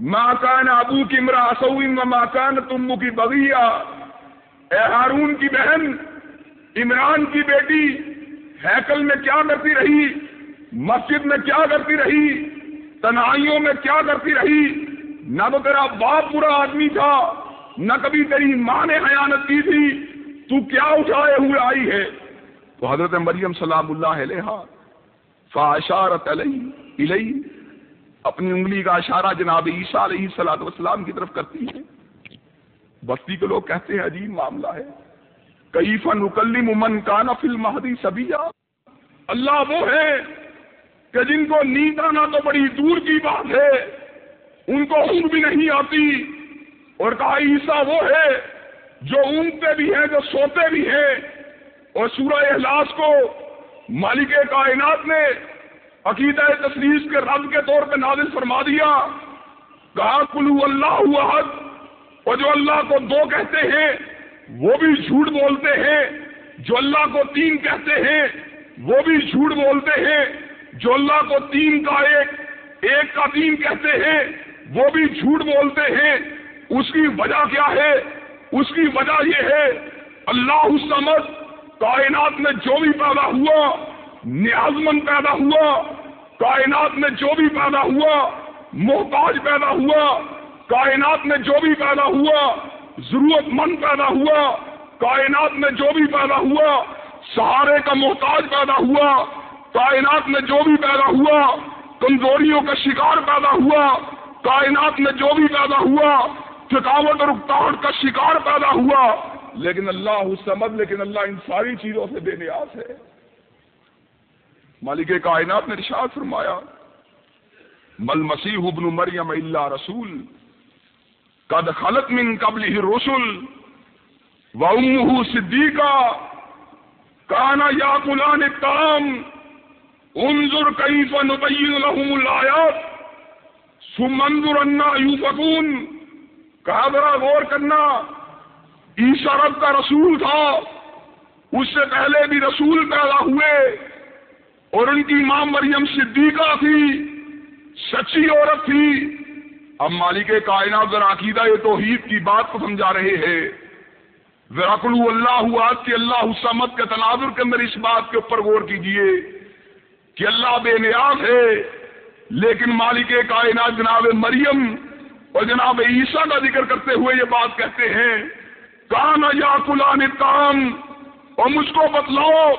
ماں کان ابو کی مرا و ماں کان کی بغیا اے ہارون کی بہن عمران کی بیٹی ہیکل میں کیا کرتی رہی؟ مسجد میں کیا کرتی رہی؟ تنہائیوں میں کیا کرتی رہی؟ نہ تو تیرا باپ برا آدمی تھا، نہ کبھی تیری ماں نے حیانت کی تھی۔ تو کیا اٹھائے ہوئے آئی ہے؟ تو حضرت مریم سلام اللہ علیہ فاشارت علیہ اپنی انگلی کا اشارہ جناب عیسیٰ علیہ سلاد وسلام کی طرف کرتی ہے۔ بستی کے لوگ کہتے ہیں عجیب معاملہ ہے۔ کئی فن اکلم من کانا فل مہدی سبھی اللہ وہ ہے کہ جن کو نیند آنا تو بڑی دور کی بات ہے، ان کو اونگ بھی نہیں آتی۔ اور کہا، عیسیٰ وہ ہے جو اونگتے بھی ہیں، جو سوتے بھی ہیں۔ اور سورہ احلاس کو مالک کائنات نے عقیدہ تصریف کے رب کے طور پہ نازل فرما دیا۔ کہا کلو اللہ حد اور جو اللہ کو دو کہتے ہیں وہ بھی جھوٹ بولتے ہیں جو اللہ کو تین کہتے ہیں، وہ بھی جھوٹ بولتے ہیں جو اللہ کو تین کا ایک ایک کا تین کہتے ہیں، وہ بھی جھوٹ بولتے ہیں۔ اس کی وجہ کیا ہے؟ اس کی وجہ یہ ہے، اللہ سمجھ کائنات میں جو بھی پیدا ہوا، نیازمند پیدا ہوا، کائنات میں جو بھی پیدا ہوا، محتاج پیدا ہوا، کائنات میں جو بھی پیدا ہوا ضرورت مند پیدا ہوا، کائنات میں جو بھی پیدا ہوا، سہارے کا محتاج پیدا ہوا، کائنات میں جو بھی پیدا ہوا، کمزوریوں کا شکار پیدا ہوا، کائنات میں جو بھی پیدا ہوا، تھکاوٹ اور اکتاوٹ کا شکار پیدا ہوا۔ لیکن اللہ سمجھ لیکن اللہ ان ساری چیزوں سے بے نیاز ہے۔ مالک کائنات نے رشاد فرمایا، مل مسیح ابن مریم اللہ رسول۔ قد خلط من قبل ہی رسول و صدیقہ کانا یا کلان کام انظر کیف نبین لهم الآیات سمنظر انا یوفقون کہا ذرا غور کرنا عیسیٰ رب کا رسول تھا. اس سے پہلے بھی رسول پیدا ہوئے. اور ان کی ماں مریم صدیقہ تھی. سچی عورت تھی. اب مالک کائنات ذرا عقیدہ توحید کی بات کو سمجھا رہے ہیں۔ ذرا کلو اللہ ہوا کہ اللہ حسمت کے تناظر کے اندر اس بات کے اوپر غور کیجیے کہ اللہ بے نیاز ہے، لیکن مالک کائنات جناب مریم اور جناب عیسیٰ کا ذکر کرتے ہوئے یہ بات کہتے ہیں کانا یا کلان کام اور مجھ کو بتلاؤ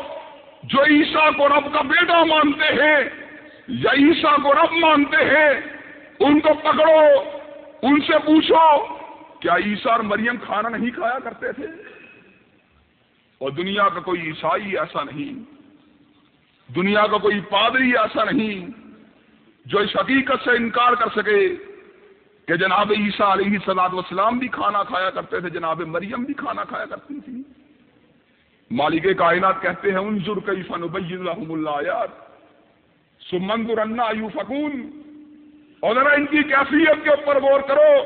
جو عیسیٰ کو رب کا بیٹا مانتے ہیں یا عیسیٰ کو رب مانتے ہیں۔ ان کو پکڑو، ان سے پوچھو، کیا عیسیٰ اور مریم کھانا نہیں کھایا کرتے تھے؟ اور دنیا کا کوئی عیسائی ایسا نہیں، دنیا کا کوئی پادری ایسا نہیں جو اس حقیقت سے انکار کر سکے کہ جناب عیسیٰ علیہ سلاد وسلام بھی کھانا کھایا کرتے تھے، جناب مریم بھی کھانا کھایا کرتی تھی۔ مالک کائنات کہتے ہیں، انظر کئی فن اللہ یار انا یو فکون اور ذرا ان کی کیفیت کے اوپر غور کرو۔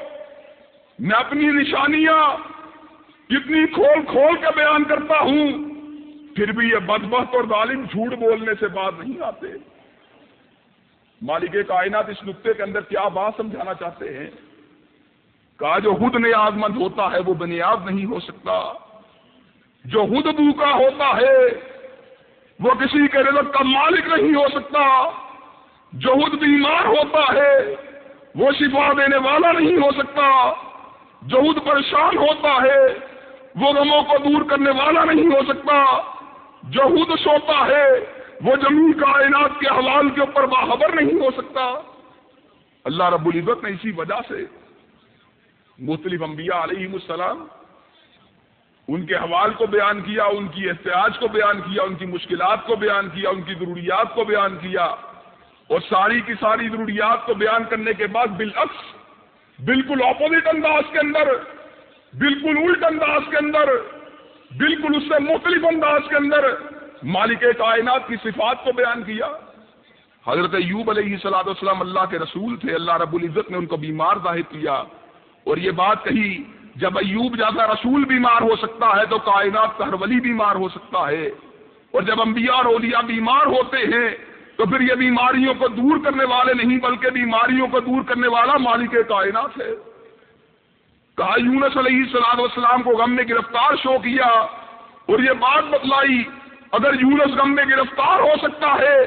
میں اپنی نشانیاں کتنی کھول کھول کے بیان کرتا ہوں، پھر بھی یہ بدبخت اور ظالم جھوٹ بولنے سے بات نہیں آتے۔ مالک کائنات اس نقطے کے اندر کیا بات سمجھانا چاہتے ہیں؟ کہا، جو خود نیاز مند ہوتا ہے، وہ بنیاد نہیں ہو سکتا۔ جو خود بھوکا ہوتا ہے، وہ کسی کے رزق کا مالک نہیں ہو سکتا۔ جو خود بیمار ہوتا ہے، وہ شفا دینے والا نہیں ہو سکتا۔ جو خود پریشان ہوتا ہے، وہ غموں کو دور کرنے والا نہیں ہو سکتا۔ جو خود سوتا ہے، وہ زمین کائنات کے حوال کے اوپر باخبر نہیں ہو سکتا۔ اللہ رب العزت نے اسی وجہ سے مختلف انبیاء علیہ السلام ان کے حوال کو بیان کیا، ان کی احتیاط کو بیان کیا، ان کی مشکلات کو بیان کیا، ان کی ضروریات کو بیان کیا۔ اور ساری کی ساری ضروریات کو بیان کرنے کے بعد بالعکس بالکل اپوزٹ انداز کے اندر، بالکل الٹ انداز کے اندر، بالکل اس سے مختلف انداز کے اندر مالک کائنات کی صفات کو بیان کیا۔ حضرت ایوب علیہ صلاح والسلام اللہ کے رسول تھے، اللہ رب العزت نے ان کو بیمار ظاہر کیا۔ اور یہ بات کہی، جب ایوب جیسا رسول بیمار ہو سکتا ہے تو کائنات کا ہر ولی بیمار ہو سکتا ہے۔ اور جب انبیاء اور اولیاء بیمار ہوتے ہیں تو پھر یہ بیماریوں کو دور کرنے والے نہیں، بلکہ بیماریوں کو دور کرنے والا مالک کائنات ہے۔ کہا یونس علیہ السلام والسلام کو غم میں گرفتار شو کیا اور یہ بات بتلائی، اگر یونس غم میں گرفتار ہو سکتا ہے،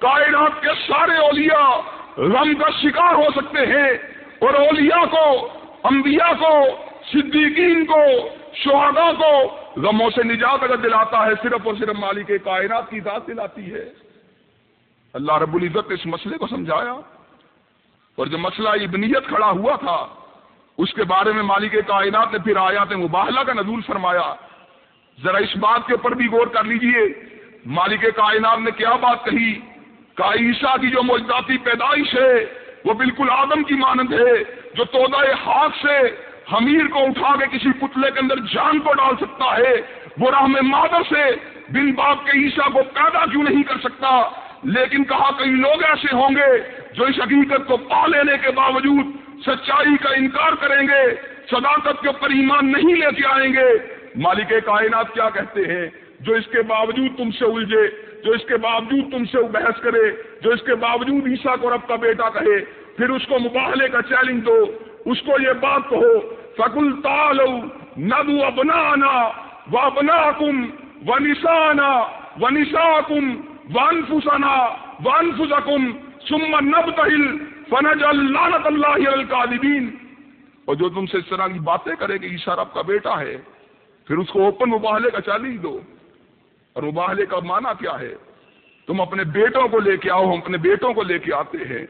کائنات کے سارے اولیاء غم کا شکار ہو سکتے ہیں اور اولیاء کو، انبیاء کو، صدیقین کو شہدا کو غموں سے نجات اگر دلاتا ہے، صرف اور صرف مالک کائنات کی ذات دلاتی ہے۔ اللہ رب العزت نے اس مسئلے کو سمجھایا اور جو مسئلہ ابنیت کھڑا ہوا تھا، اس کے بارے میں مالک کائنات نے پھر آیات مباہلہ کا نزول فرمایا۔ ذرا اس بات کے اوپر بھی غور کر لیجیے، مالک کائنات نے کیا بات کہی؟ کا عیسیٰ کی جو موجوداتی پیدائش ہے، وہ بالکل آدم کی مانند ہے، جو تودا ہاتھ سے حمیر کو اٹھا کے کسی پتلے کے اندر جان کو ڈال سکتا ہے، وہ رحم مادر سے بن باپ کے عیسیٰ کو پیدا کیوں نہیں کر سکتا؟ لیکن کہا کئی لوگ ایسے ہوں گے جو اس حقیقت کو پا لینے کے باوجود سچائی کا انکار کریں گے، صداقت کے اوپر ایمان نہیں لے کے آئیں گے۔ مالک کائنات کیا کہتے ہیں؟ جو اس کے باوجود تم سے الجھے، جو اس کے باوجود تم سے بحث کرے، جو اس کے باوجود عیسیٰ کو رب کا بیٹا کہے، پھر اس کو مباہلے کا چیلنج دو، اس کو یہ بات کہو فکل تالو ندو ابنانا و ابنا کم و نسانا و نسا کم ون فسنا ون فسکم سم نب تہل فنج اللہ اللہ القادبین اور جو تم سے اس طرح کی باتیں کرے کہ عیسیٰ رب کا بیٹا ہے، پھر اس کو اوپن مباہلے کا چیلنج دو۔ اور مباہلے کا معنی کیا ہے؟ تم اپنے بیٹوں کو لے کے آؤ، ہم اپنے بیٹوں کو لے کے آتے ہیں۔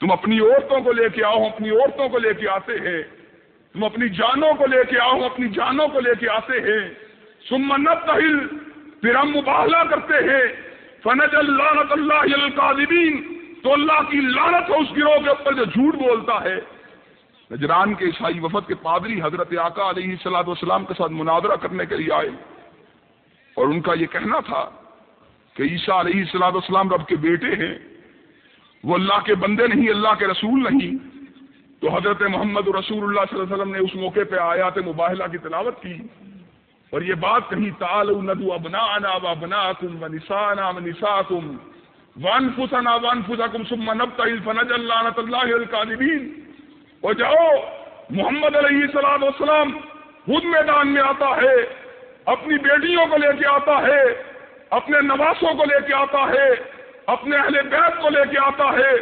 تم اپنی عورتوں کو لے کے آؤ اپنی عورتوں کو لے کے آتے ہیں۔ تم اپنی جانوں کو لے کے آؤ اپنی جانوں کو لے کے آتے ہیں۔ سمنت تہل پھر ہم مباہلہ کرتے ہیں۔ فنج اللہ اللہ القادبین تو اللہ کی لانت ہو اس گروہ کے اوپر جو جھوٹ بولتا ہے۔ نجران کے عیسائی وفد کے پادری حضرت آقا علیہ السلاد والسلام کے ساتھ مناظرہ کرنے کے لیے آئے۔ اور ان کا یہ کہنا تھا کہ عیسیٰ علیہ السلاد والسلام رب کے بیٹے ہیں۔ وہ اللہ کے بندے نہیں، اللہ کے رسول نہیں۔ تو حضرت محمد رسول اللہ صلی اللہ علیہ وسلم نے اس موقع پہ آیات مباہلہ کی تلاوت کی۔ اور یہ بات کہیں تال ندو ابنا انا و ابنا کم و نسانا و نسا کم ون فسنا ون فسا کم سم نب فنج اللہ اللہ القادبین اور جاؤ، محمد علیہ السلام وسلام خود میدان میں آتا ہے، اپنی بیٹیوں کو لے کے آتا ہے، اپنے نواسوں کو لے کے آتا ہے، اپنے اہل بیت کو لے کے آتا ہے۔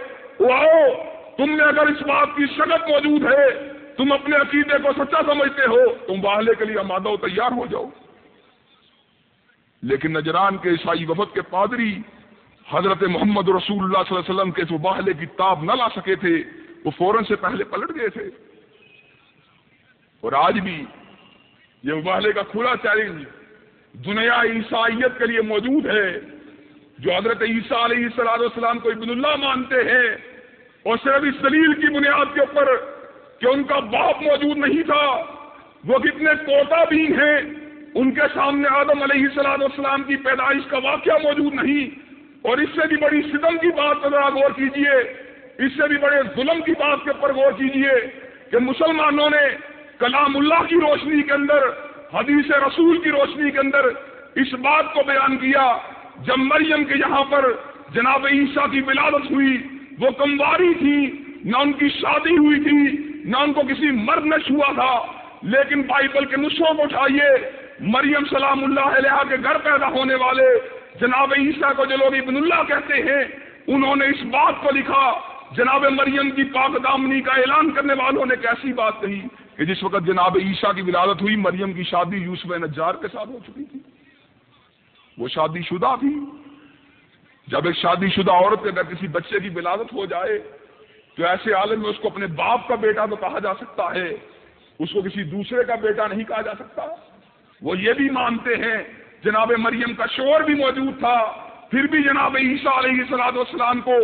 وہ آؤ تم نے اگر اس بات کی شکت موجود ہے تم اپنے عقیدے کو سچا سمجھتے ہو، تم باہلے کے لیے آمادہ و تیار ہو جاؤ۔ لیکن نجران کے عیسائی وفد کے پادری حضرت محمد رسول اللہ صلی اللہ علیہ وسلم کے اس مباہلے کی تاب نہ لا سکے تھے، وہ فوراً سے پہلے پلٹ گئے تھے۔ اور آج بھی یہ مباہلے کا کھلا چیلنج دنیا عیسائیت کے لیے موجود ہے، جو حضرت عیسیٰ علیہ السلام کو ابن اللہ مانتے ہیں اور صرف اس دلیل کی بنیاد کے اوپر کہ ان کا باپ موجود نہیں تھا۔ وہ کتنے کوتا بھی ہیں۔ ان کے سامنے آدم علیہ السلام والسلام کی پیدائش کا واقعہ موجود نہیں۔ اور اس سے بھی بڑی ستم کی بات پر غور کیجیے۔ اس سے بھی بڑے ظلم کی بات کے اوپر غور کیجیے کہ مسلمانوں نے کلام اللہ کی روشنی کے اندر، حدیث رسول کی روشنی کے اندر اس بات کو بیان کیا۔ جب مریم کے یہاں پر جناب عیسیٰ کی ولادت ہوئی، وہ کمواری تھی، نہ ان کی شادی ہوئی تھی نہ ان کو کسی مرد نے چھوا تھا۔ لیکن بائبل کے نسخوں کو اٹھائیے، مریم سلام اللہ علیہ کے گھر پیدا ہونے والے جناب عیسیٰ کو جو لوگ ابن اللہ کہتے ہیں، انہوں نے اس بات کو لکھا۔ جناب مریم کی پاک دامنی کا اعلان کرنے والوں نے کیسی بات کہی کہ جس وقت جناب عیسیٰ کی ولادت ہوئی، مریم کی شادی یوسف نجار کے ساتھ ہو چکی تھی۔ وہ شادی شدہ تھی۔ جب ایک شادی شدہ عورت اگر کسی بچے کی ولادت ہو جائے تو ایسے عالم میں اس کو اپنے باپ کا بیٹا تو کہا جا سکتا ہے۔ اس کو کسی دوسرے کا بیٹا نہیں کہا جا سکتا۔ وہ یہ بھی مانتے ہیں، جناب مریم کا شور بھی موجود تھا۔ پھر بھی جناب عیسیٰ علیہ السلاد والسلام کو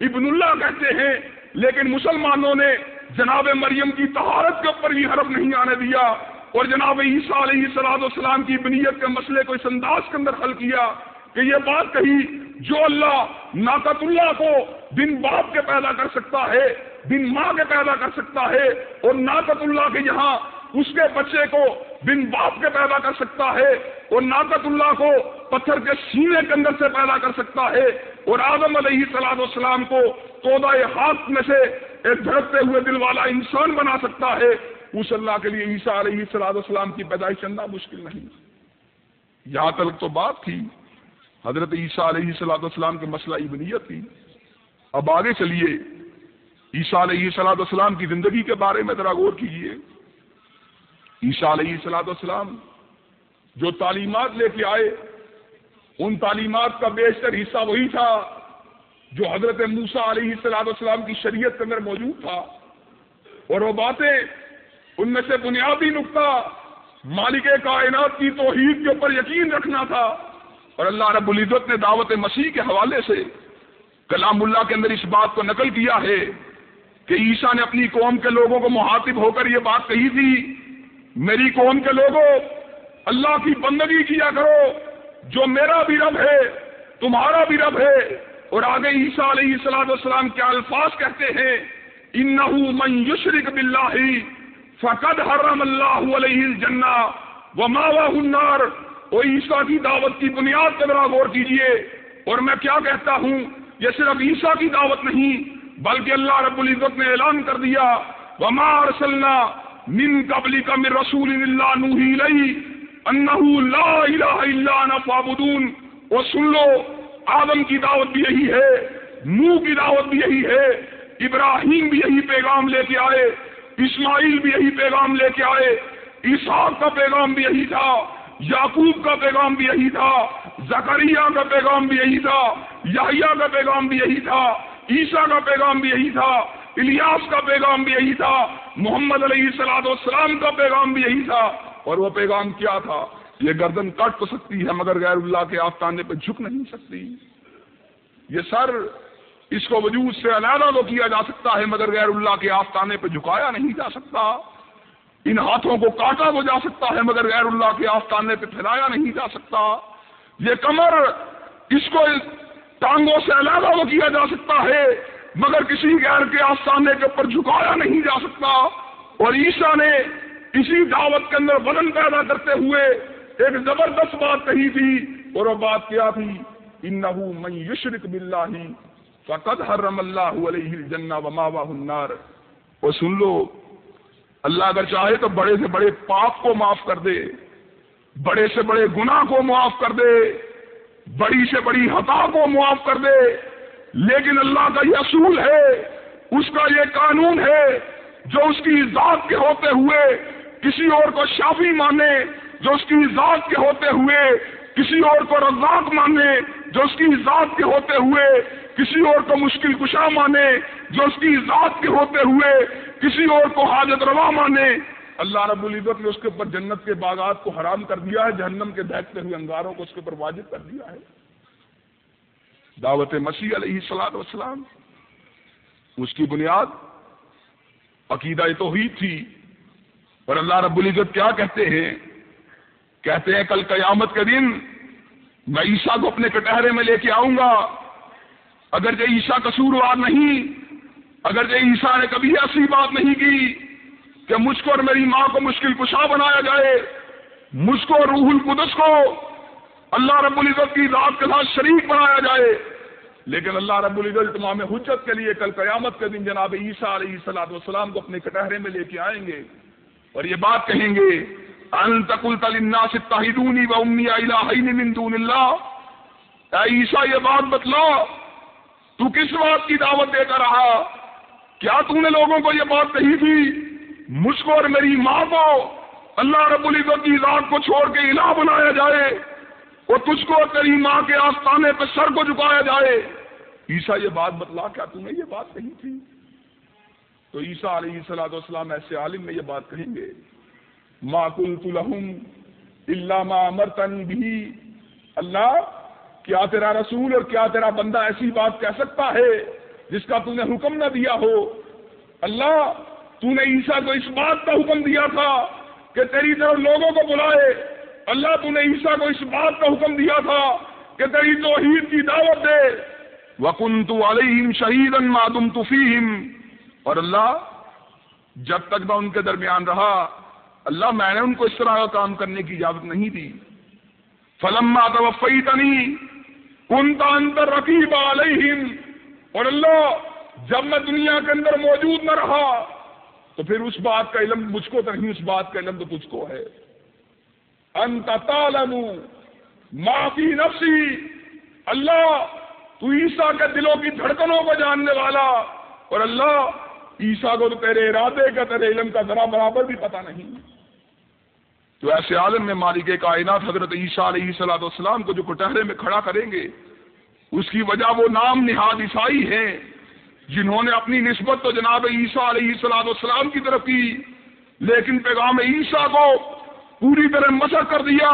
ابن اللہ کہتے ہیں، لیکن مسلمانوں نے جناب مریم کی تہارت کے اوپر بھی حرف نہیں آنے دیا۔ اور جناب عیسیٰ علیہ سلاد والسلام کی بنیت کے مسئلے کو اس انداز کے اندر حل کیا۔ کہ یہ بات کہی جو اللہ ناقت اللہ کو بن باپ کے پیدا کر سکتا ہے بن ماں کے پیدا کر سکتا ہے اور ناقت اللہ کے یہاں اس کے بچے کو بن باپ کے پیدا کر سکتا ہے اور ناقت اللہ کو پتھر کے سینے کے اندر سے پیدا کر سکتا ہے اور آدم علیہ سلاد والسلام کو تودا ہاتھ میں سے ایک دھڑکتے ہوئے دل والا انسان بنا سکتا ہے۔ اس اللہ کے لیے عیسیٰ علیہ السلام کی پیدائش چندہ مشکل نہیں۔ یہاں تک تو بات تھی۔ حضرت عیسیٰ علیہ السلاۃ والسلام کے مسئلہ ابنیت تھی۔ اب آگے چلیے۔ عیسیٰ علیہ السلاۃ والسلام کی زندگی کے بارے میں ذرا غور کیجیے عیسیٰ علیہ السلاۃ والسلام جو تعلیمات لے کے آئے، ان تعلیمات کا بیشتر حصہ وہی تھا جو حضرت موسا علیہ السلاۃ والسلام کی شریعت کے اندر موجود تھا۔ اور وہ باتیں ان میں سے بنیادی نقطہ مالک کائنات کی توحید کے اوپر یقین رکھنا تھا۔ اور اللہ رب العزت نے دعوت مسیح کے حوالے سے کلام اللہ کے اندر اس بات کو نقل کیا ہے کہ عیسیٰ نے اپنی قوم کے لوگوں کو محاطب ہو کر یہ بات کہی تھی، میری قوم کے لوگوں، اللہ کی بندگی کیا کرو، جو میرا بھی رب ہے، تمہارا بھی رب ہے۔ اور آگے عیسیٰ علیہ السلام والسلام کے الفاظ کہتے ہیں، انہو من یشرک باللہ فقد حرم اللہ علیہ الجنہ وماواہ النار۔ وہ عیسیٰ کی دعوت کی بنیاد پر غور کیجیے۔ اور میں کیا کہتا ہوں، یہ صرف عیسیٰ کی دعوت نہیں، بلکہ اللہ رب العزت نے اعلان کر دیا، وما ارسلنا من قبلک من رسول اللہ نوحی لئی انہو لا الہ الا انا فعبدون وہ سن لو، آدم کی دعوت بھی یہی ہے نو کی دعوت بھی یہی ہے، ابراہیم بھی یہی پیغام لے کے آئے، اسماعیل بھی یہی پیغام لے کے آئے، اسحاق کا پیغام بھی یہی تھا۔ یعقوب کا پیغام بھی یہی تھا، زکریہ کا پیغام بھی یہی تھا، یحییٰ کا پیغام بھی یہی تھا، عیسیٰ کا پیغام بھی یہی تھا، الیاس کا پیغام بھی یہی تھا، محمد علیہ السلاد والسلام کا پیغام بھی یہی تھا۔ اور وہ پیغام کیا تھا؟ یہ گردن کٹ تو سکتی ہے، مگر غیر اللہ کے آفتانے پہ جھک نہیں سکتی۔ یہ سر اس کو وجود سے علیحدہ تو کیا جا سکتا ہے، مگر غیر اللہ کے آفتانے پہ جھکایا نہیں جا سکتا۔ ان ہاتھوں کو کاٹا تو جا سکتا ہے، مگر غیر اللہ کے آفتانے پہ پھیلایا نہیں جا سکتا۔ یہ کمر اس کو ٹانگوں سے علیحدہ تو کیا جا سکتا ہے، مگر کسی غیر کے آستانے کے اوپر جھکایا نہیں جا سکتا۔ اور عیسیٰ نے اسی دعوت کے اندر وزن پیدا کرتے ہوئے ایک زبردست بات کہی تھی۔ اور وہ بات کیا تھی؟ انہو من یشرک باللہ فقد حرم اللہ علیہ الجنہ وماواہ النار۔ اور سن لو اللہ اگر چاہے تو بڑے سے بڑے پاپ کو معاف کر دے، بڑے سے بڑے گناہ کو معاف کر دے، بڑی سے بڑی حتا کو معاف کر دے۔ لیکن اللہ کا یہ اصول ہے، اس کا یہ قانون ہے، جو اس کی ذات کے ہوتے ہوئے کسی اور کو شافی مانے، جو اس کی ذات کے ہوتے ہوئے کسی اور کو رزاق مانے، جو اس کی ذات کے ہوتے ہوئے کسی اور کو مشکل کشا مانے، جو اس کی ذات کے ہوتے ہوئے کسی اور کو حاجت روا مانے، اللہ رب العزت نے اس کے اوپر جنت کے باغات کو حرام کر دیا ہے، جہنم کے بہتتے ہوئے انگاروں کو اس کے اوپر واجب کر دیا ہے۔ دعوت مسیح علیہ السلام وسلام اس کی بنیاد عقیدہ توحید تھی۔ اور اللہ رب العزت کیا کہتے ہیں؟ کہتے ہیں، کل قیامت کے دن میں عیسیٰ کو اپنے کٹہرے میں لے کے آؤں گا۔ اگر جو عیسیٰ قصوروار نہیں اگر جو عیسیٰ نے کبھی ایسی بات نہیں کی کہ مجھ کو اور میری ماں کو مشکل کشا بنایا جائے، مجھ کو روح القدس کو اللہ رب العزت کی ذات کے ساتھ شریک بنایا جائے۔ لیکن اللہ رب العزت تمام حجت کے لیے کل قیامت کے دن جناب عیسیٰ علیہ السلاۃ والسلام کو اپنے کٹہرے میں لے کے آئیں گے اور یہ بات کہیں گے اے عیسیٰ، یہ بات بتلا، تو کس بات کی دعوت دے کر رہا؟ کیا تو نے لوگوں کو یہ بات کہی تھی؟ مجھ کو اور میری ماں کو اللہ رب العزت کی ذات کو چھوڑ کے الہ بنایا جائے اور تجھ کو تیری ماں کے آستانے پہ سر کو جھکایا جائے۔ عیسیٰ یہ بات بتلا، کیا تم نے یہ بات کہی تھی؟ تو عیسیٰ علیہ السلاۃ والسلام ایسے عالم میں یہ بات کہیں گے، ما قلت لهم الا ما امرتنی بھی اللہ، کیا تیرا رسول اور کیا تیرا بندہ ایسی بات کہہ سکتا ہے؟ جس کا تو نے حکم نہ دیا ہو۔ اللہ، تو نے عیسیٰ کو اس بات کا حکم دیا تھا کہ تیری طرف لوگوں کو بلائے۔ اللہ، تو نے عیسیٰ کو اس بات کا حکم دیا تھا کہ تیری توحید کی دعوت دے۔ وکن تو علیہم شہید معدم تفیم اور اللہ، جب تک میں ان کے درمیان رہا، اللہ، میں نے ان کو اس طرح کا کام کرنے کی اجازت نہیں دی۔ فلم توفی تنی کن انتر رقیب علیہم اور اللہ جب میں دنیا کے اندر موجود نہ رہا، تو پھر اس بات کا علم مجھ کو تو نہیں، اس بات کا علم تو تجھ کو ہے۔ انت تعلم ما فی نفسی، اللہ تو عیسیٰ کے دلوں کی دھڑکنوں کو جاننے والا، اور اللہ عیسیٰ کو تو تیرے ارادے کا، تیرے علم کا ذرا برابر بھی پتا نہیں۔ تو ایسے عالم میں مالک کائنات حضرت عیسیٰ علیہ صلاح والسلام کو جو کٹہرے میں کھڑا کریں گے اس کی وجہ وہ نام نہاد عیسائی ہیں، جنہوں نے اپنی نسبت تو جناب عیسیٰ علیہ صلاح والسلام کی طرف کی، لیکن پیغام عیسیٰ کو پوری طرح مسر کر دیا۔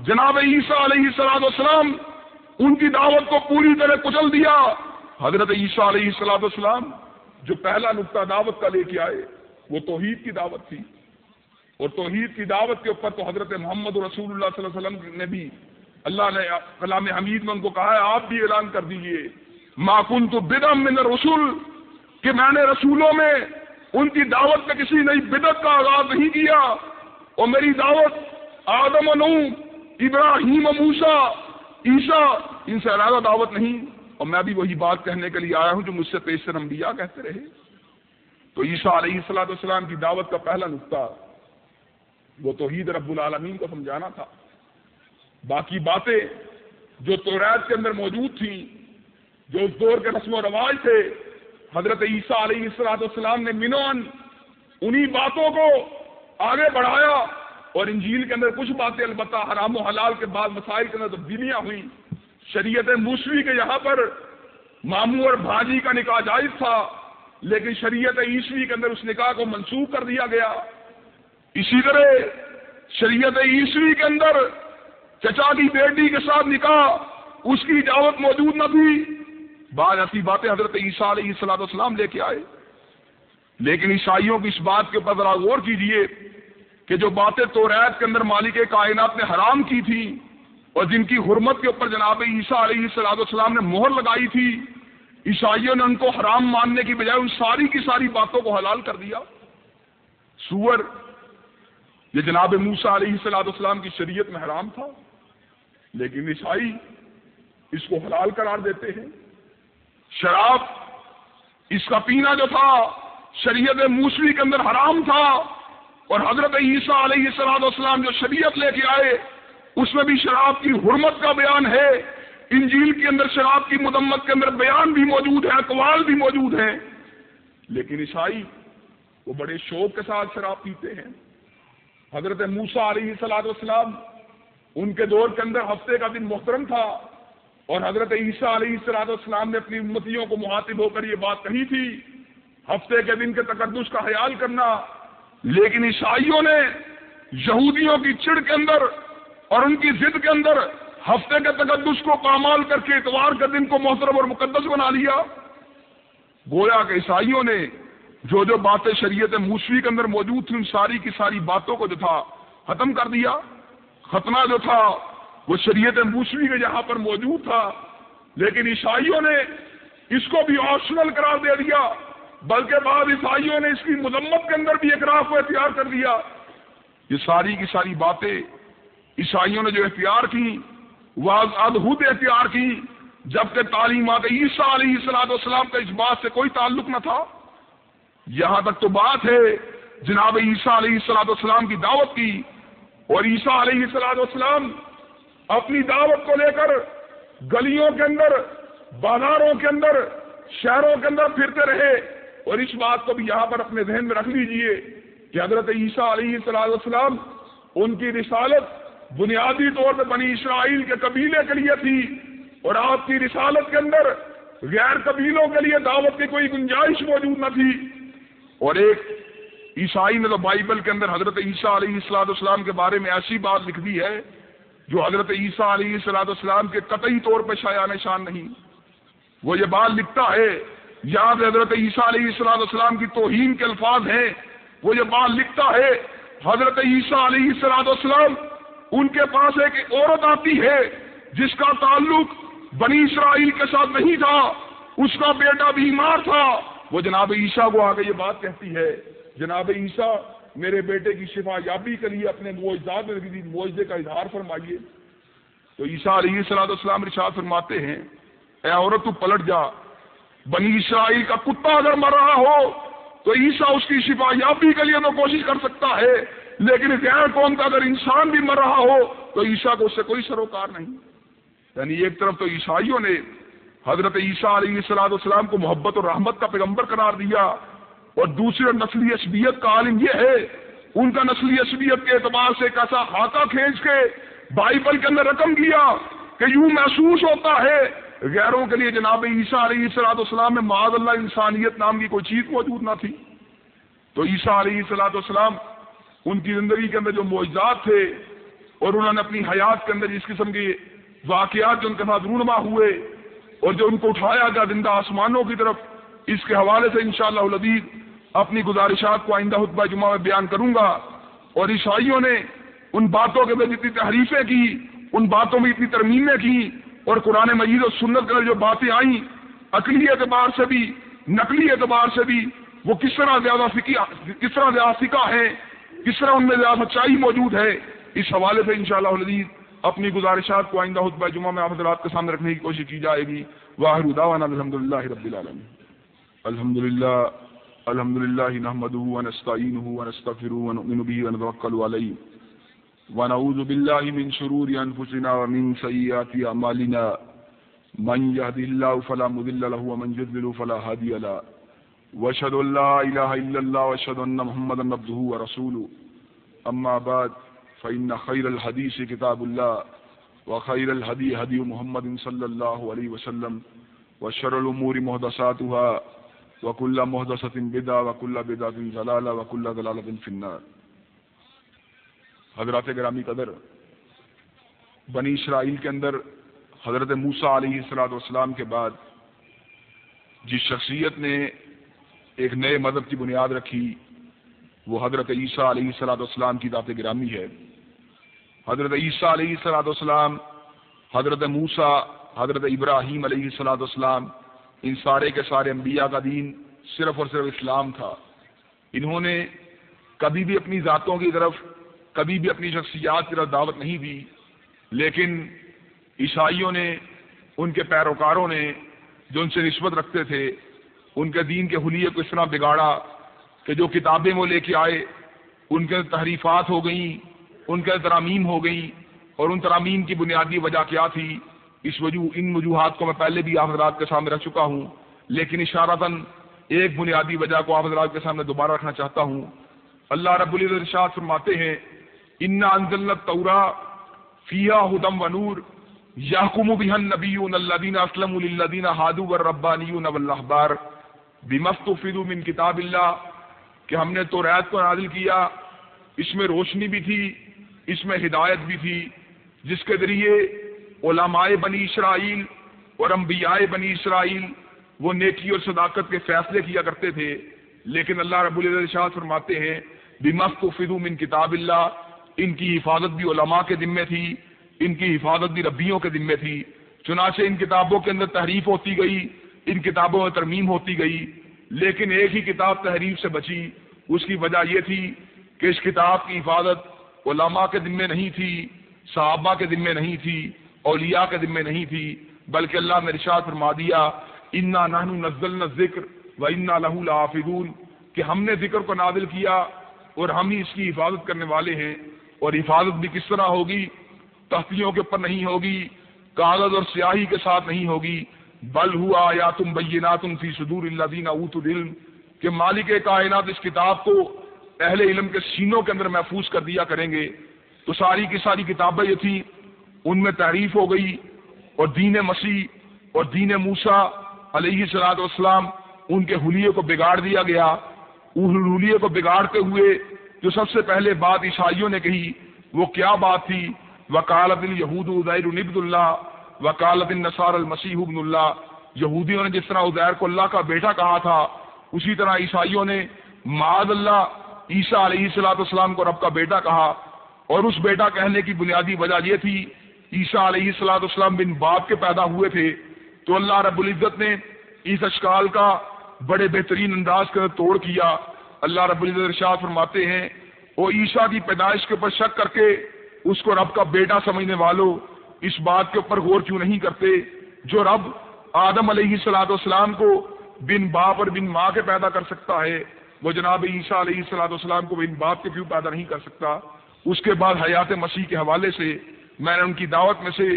جناب عیسیٰ علیہ صلاح والسلام ان کی دعوت کو پوری طرح کچل دیا۔ حضرت عیسیٰ علیہ السلام والسلام جو پہلا نقطہ دعوت کا لے کے آئے، وہ توحید کی دعوت تھی۔ اور توحید کی دعوت کے اوپر تو حضرت محمد رسول اللہ صلی اللہ علیہ وسلم نے بھی اللہ نے کلام حمید میں ان کو کہا ہے، آپ بھی اعلان کر دیجیے ماکن تو بدم من رسول کہ میں نے رسولوں میں ان کی دعوت میں کسی نئی بدت کا آغاز نہیں کیا۔ اور میری دعوت آدم و نو ابراہیم و موسا عیسیٰ، ان سے علیحدہ دعوت نہیں۔ اور میں بھی وہی بات کہنے کے لیے آیا ہوں جو مجھ سے پیش انبیاء کہتے رہے۔ تو عیسیٰ علیہ السلاۃ والسلام کی دعوت کا پہلا نقطہ، وہ توحید رب العالمین کو سمجھانا تھا۔ باقی باتیں جو توریت کے اندر موجود تھیں، جو اس دور کے رسم و رواج تھے، حضرت عیسیٰ علیہ السلاط والسلام نے منون انہی باتوں کو آگے بڑھایا اور انجیل کے اندر کچھ باتیں البتہ حرام و حلال کے بعد مسائل کے اندر تبدیلیاں ہوئیں۔ شریعت موسوی کے یہاں پر ماموں اور بھاجی کا نکاح جائز تھا، لیکن شریعت عیسوی کے اندر اس نکاح کو منسوخ کر دیا گیا۔ اسی طرح شریعت عیسوی کے اندر چچا کی بیٹی کے ساتھ نکاح اس کی اجازت موجود نہ تھی۔ بعض ایسی باتیں حضرت عیسیٰ علیہ السلاط والسلام لے کے آئے۔ لیکن عیسائیوں کی اس بات کے اوپر ذرا غور کیجیے کہ جو باتیں تو ریت کے اندر مالک کائنات نے حرام کی تھی اور جن کی حرمت کے اوپر جناب عیسیٰ علیہ السلاط والسلام نے مہر لگائی تھی، عیسائیوں نے ان کو حرام ماننے کی بجائے ان ساری کی ساری باتوں کو حلال کر دیا۔ سور، یہ جناب موسا علیہ السلاط والسلام کی شریعت میں حرام تھا۔ لیکن عیسائی اس کو حلال قرار دیتے ہیں۔ شراب، اس کا پینا جو تھا، شریعت موسوی کے اندر حرام تھا۔ اور حضرت عیسیٰ علیہ السلام والسلام جو شریعت لے کے آئے، اس میں بھی شراب کی حرمت کا بیان ہے۔ انجیل کے اندر شراب کی مدمت کے اندر بیان بھی موجود ہے، اقوال بھی موجود ہیں۔ لیکن عیسائی وہ بڑے شوق کے ساتھ شراب پیتے ہیں۔ حضرت موسا علیہ السلام والسلام ان کے دور کے اندر ہفتے کا دن محترم تھا اور حضرت عیسیٰ علیہ السلاط والسلام نے اپنی امتیوں کو مخاطب ہو کر یہ بات کہی تھی، ہفتے کے دن کے تقدس کا خیال کرنا۔ لیکن عیسائیوں نے یہودیوں کی چڑ کے اندر اور ان کی ضد کے اندر ہفتے کے تقدس کو پامال کر کے اتوار کے دن کو محترم اور مقدس بنا لیا۔ گویا کہ عیسائیوں نے جو جو باتیں شریعت موسوی کے اندر موجود تھیں، ان ساری کی ساری باتوں کو جو تھا ختم کر دیا۔ ختمہ جو تھا، وہ شریعت موسوی کے جہاں پر موجود تھا۔ لیکن عیسائیوں نے اس کو بھی آپشنل قرار دے دیا۔ بلکہ بعض عیسائیوں نے اس کی مذمت کے اندر بھی اقراف کو اختیار کر دیا۔ یہ ساری کی ساری باتیں عیسائیوں نے جو اختیار کی وہ ادھت اختیار کی، جبکہ تعلیمات عیسیٰ علیہ السلاط والسلام کا اس بات سے کوئی تعلق نہ تھا۔ یہاں تک تو بات ہے، جناب عیسیٰ علیہ السلاط والسلام کی دعوت کی۔ اور عیسیٰ علیہ السلاط والسلام اپنی دعوت کو لے کر گلیوں کے اندر، بازاروں کے اندر، شہروں کے اندر پھرتے رہے۔ اور اس بات کو بھی یہاں پر اپنے ذہن میں رکھ لیجیے کہ حضرت عیسیٰ علیہ السلام ان کی رسالت بنیادی طور پہ بنی اسرائیل کے قبیلے کے لیے تھی اور آپ کی رسالت کے اندر غیر قبیلوں کے لیے دعوت کی کوئی گنجائش موجود نہ تھی۔ اور ایک عیسائی نے تو بائبل کے اندر حضرت عیسیٰ علیہ السلاط اسلام کے بارے میں ایسی بات لکھ دی ہے جو حضرت عیسیٰ علیہ السلاط اسلام کے قطعی طور پہ شاع نشان نہیں۔ وہ یہ بات لکھتا ہے یہاں پہ حضرت عیسیٰ علیہ السلام السلام کی توہین کے الفاظ ہیں۔ وہ یہ بات لکھتا ہے، حضرت عیسیٰ علیہ السلام السلام ان کے پاس ایک عورت آتی ہے جس کا تعلق بنی اسرائیل کے ساتھ نہیں تھا، اس کا بیٹا بیمار تھا۔ وہ جناب عیسیٰ کو آگے یہ بات کہتی ہے جناب عیسیٰ، میرے بیٹے کی شفا یابی کے لیے اپنے معجزات میں معجزے کا اظہار فرمائیے۔ تو عیسیٰ علیہ السلام السلام رشاد فرماتے ہیں، اے عورت تو پلٹ جا، بنی اسرائیل کا کتا اگر مر رہا ہو، تو عیسیٰ اس کی شفا یابی کے لیے تو کوشش کر سکتا ہے، لیکن غیر قوم کا اگر انسان بھی مر رہا ہو، تو عیسیٰ کو اس سے کوئی سروکار نہیں۔ یعنی ایک طرف تو عیسائیوں نے حضرت عیسیٰ علیہ السلام کو محبت اور رحمت کا پیغمبر قرار دیا اور دوسرے نسلی عصبیت کا عالم یہ ہے، ان کا نسلی عصبیت کے اعتبار سے ایک ایسا خاکہ کھینچ کے بائبل کے اندر رقم کیا کہ یوں محسوس ہوتا ہے۔ غیروں کے لیے جناب عیسیٰ علیہ السلاط والسلام میں معاذ اللہ انسانیت نام کی کوئی چیز موجود نہ تھی۔ تو عیسیٰ علیہ السلاط والسلام ان کی زندگی کے اندر جو معجزات تھے اور انہوں نے اپنی حیات کے اندر اس قسم کے واقعات جو ان کے ساتھ رونما ہوئے اور جو ان کو اٹھایا گیا زندہ آسمانوں کی طرف، اس کے حوالے سے انشاءاللہ شاء اللہ اپنی گزارشات کو آئندہ خطبہ جمعہ میں بیان کروں گا اور عیسائیوں نے ان باتوں کے اندر جتنی تحریفیں کی، ان باتوں میں اتنی ترمیمیں کی اور قرآن مجید اور سنت کے جو باتیں آئیں، عقلی اعتبار سے بھی، نقلی اعتبار سے بھی، وہ کس طرح زیادہ کس طرح زیادہ فکا ہے کس طرح ان میں زیادہ سچائی موجود ہے، اس حوالے سے انشاءاللہ شاء اللہ اپنی گزارشات کو آئندہ خطبہ جمعہ میں آپ حضرات کے سامنے رکھنے کی کوشش کی جائے گی۔ واہر دعوانا الحمد للہ رب العالمین۔ الحمد للہ الحمد للہ نحمده ونستعینه ونستغفره ونؤمن به ونتوکل علیه ونعوذ بالله من شرور انفسنا ومن سیئات اعمالنا. من يهده الله فلا مضل له ومن يضلل فلا هادي له. واشهد ان لا اله الا الله واشهد ان محمدا عبده ورسوله اما بعد، فإن خير الحديث كتاب الله وخير الهدي هدي محمد صلى الله عليه وسلم، وشر الامور محدثاتها الأمور مهدساتها وكل مهدسة بدعة وكل بدعة ضلالة وكل ضلالة في النار. حضرات گرامی قدر، بنی اسرائیل کے اندر حضرت موسا علیہ السلاۃ والسلام کے بعد جس شخصیت نے ایک نئے مذہب کی بنیاد رکھی، وہ حضرت عیسیٰ علیہ السلاۃ والسلام کی ذات گرامی ہے۔ حضرت عیسیٰ علیہ السلاۃ والسلام، حضرت موسا حضرت ابراہیم علیہ السلاۃ والسلام ان سارے کے سارے انبیاء کا دین صرف اور صرف اسلام تھا۔ انہوں نے کبھی بھی اپنی ذاتوں کی طرف، کبھی بھی اپنی شخصیات کی طرف دعوت نہیں دی، لیکن عیسائیوں نے، ان کے پیروکاروں نے جو ان سے نسبت رکھتے تھے، ان کے دین کے حلیے کو اس طرح بگاڑا کہ جو کتابیں وہ لے کے آئے، ان کے تحریفات ہو گئیں، ان کے ترامیم ہو گئی اور ان ترامیم کی بنیادی وجہ کیا تھی؟ اس وجہ ان وجوہات کو میں پہلے بھی آپ حضرات کے سامنے رکھ چکا ہوں، لیکن اشارتاً ایک بنیادی وجہ کو آپ حضرات کے سامنے دوبارہ رکھنا چاہتا ہوں۔ اللہ رب الرشاد فرماتے ہیں، انا انزل تورا فیا ہدم و نور یاقم بحن نبی الدین اسلم الدین ہادو و ربانی بار بمست من کتاب اللہ کہ ہم نے تو ریت کو نازل کیا، اس میں روشنی بھی تھی، اس میں ہدایت بھی تھی، جس کے ذریعے علماء بنی اسرائیل اور انبیاء بنی اسرائیل وہ نیکی اور صداقت کے فیصلے کیا کرتے تھے، لیکن اللہ رب الشاہ فرماتے ہیں بمست فدو من کتاب اللہ، ان کی حفاظت بھی علماء کے ذمے تھی، ان کی حفاظت بھی ربیوں کے ذمے تھی، چنانچہ ان کتابوں کے اندر تحریف ہوتی گئی، ان کتابوں میں ترمیم ہوتی گئی، لیکن ایک ہی کتاب تحریف سے بچی، اس کی وجہ یہ تھی کہ اس کتاب کی حفاظت علماء کے ذمے نہیں تھی، صحابہ کے ذمے نہیں تھی اولیاء کے ذمے نہیں تھی، بلکہ اللہ نے رشاد فرما دیا، انا نہن نزل ذکر و انا لہو لافون کہ ہم نے ذکر کو نازل کیا اور ہم ہی اس کی حفاظت کرنے والے ہیں۔ اور حفاظت بھی کس طرح ہوگی؟ تختیوں کے اوپر نہیں ہوگی، کاغذ اور سیاہی کے ساتھ نہیں ہوگی۔ بل ہوا یا تم بینات فی صدور اللہ دینا اوت العلم، کہ مالک کائنات اس کتاب کو اہل علم کے سینوں کے اندر محفوظ کر دیا کریں گے۔ تو ساری کی ساری کتابیں یہ تھیں۔ ان میں تعریف ہو گئی اور دین مسیح اور دین موسا علیہ صلاحت والسلام ان کے حلیے کو بگاڑ دیا گیا۔ اس حلیے کو بگاڑتے ہوئے جو سب سے پہلے بات عیسائیوں نے کہی، وہ کیا بات تھی؟ وکالت یہود ادیر نبد اللہ وکالت نصار المسیح ابن اللہ۔ یہودیوں نے جس طرح ادیر کو اللہ کا بیٹا کہا تھا، اسی طرح عیسائیوں نے معاد اللہ عیسیٰ علیہ السلاۃ والسلام کو رب کا بیٹا کہا۔ اور اس بیٹا کہنے کی بنیادی وجہ یہ تھی عیسیٰ علیہ السلاۃ والسلام بن باپ کے پیدا ہوئے تھے، تو اللہ رب العزت نے اس اشکال کا بڑے بہترین انداز کر توڑ کیا۔ اللہ رب العزت ارشاد فرماتے ہیں وہ عیسیٰ کی پیدائش کے اوپر شک کر کے اس کو رب کا بیٹا سمجھنے والوں اس بات کے اوپر غور کیوں نہیں کرتے؟ جو رب آدم علیہ السلاۃ والسلام کو بن باپ اور بن ماں کے پیدا کر سکتا ہے، وہ جناب عیسیٰ علیہ السلاۃ والسلام کو ان بات کے کیوں پیدا نہیں کر سکتا؟ اس کے بعد حیات مسیح کے حوالے سے میں نے ان کی دعوت میں سے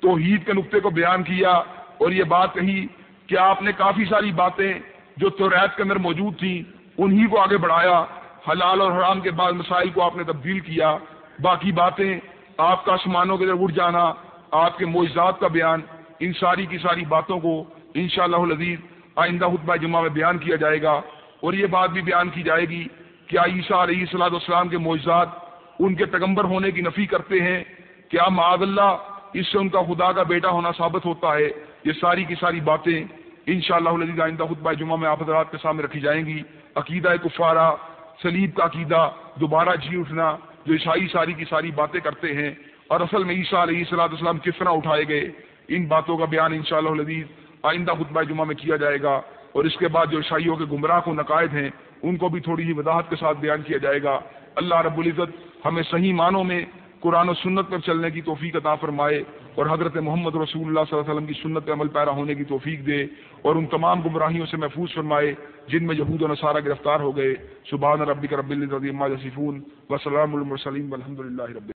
توحید کے نقطے کو بیان کیا اور یہ بات کہی کہ آپ نے کافی ساری باتیں جو توریت کے اندر موجود تھیں، انہی کو آگے بڑھایا۔ حلال اور حرام کے بعد مسائل کو آپ نے تبدیل کیا۔ باقی باتیں، آپ کا آسمانوں کے اندر اٹھ جانا، آپ کے معجزات کا بیان، ان ساری کی ساری باتوں کو انشاءاللہ شاء اللہ آئندہ خطبہ جمعہ میں بیان کیا جائے گا۔ اور یہ بات بھی بیان کی جائے گی کہ عیسیٰ علیہ السلاۃ والسلام کے معجزات ان کے پیغمبر ہونے کی نفی کرتے ہیں کیا معاذ اللہ، اس سے ان کا خدا کا بیٹا ہونا ثابت ہوتا ہے۔ یہ ساری کی ساری باتیں ان شاء اللہ آئندہ خطبہ جمعہ میں آپ حضرات کے سامنے رکھی جائیں گی۔ عقیدہ کفارہ سلیب کا عقیدہ، دوبارہ جی اٹھنا، جو عیسائی ساری کی ساری باتیں کرتے ہیں۔ اور اصل میں عیسیٰ علیہ السلاۃ السلام کس طرح اٹھائے گئے۔ ان باتوں کا بیان ان شاء اللہ آئندہ خطبہ جمعہ میں کیا جائے گا۔ اور اس کے بعد جو عیسائیوں کے گمراہ کو نقائد ہیں، ان کو بھی تھوڑی سی وضاحت کے ساتھ بیان کیا جائے گا۔ اللہ رب العزت ہمیں صحیح معنوں میں قرآن و سنت پر چلنے کی توفیق عطا فرمائے اور حضرت محمد رسول اللہ صلی اللہ علیہ وسلم کی سنت پہ عمل پیرا ہونے کی توفیق دے اور ان تمام گمراہیوں سے محفوظ فرمائے جن میں یہود و نصارہ گرفتار ہو گئے۔ سبحان ربی کا رب العظیم وسلام المرسلیم الحمد للہ رب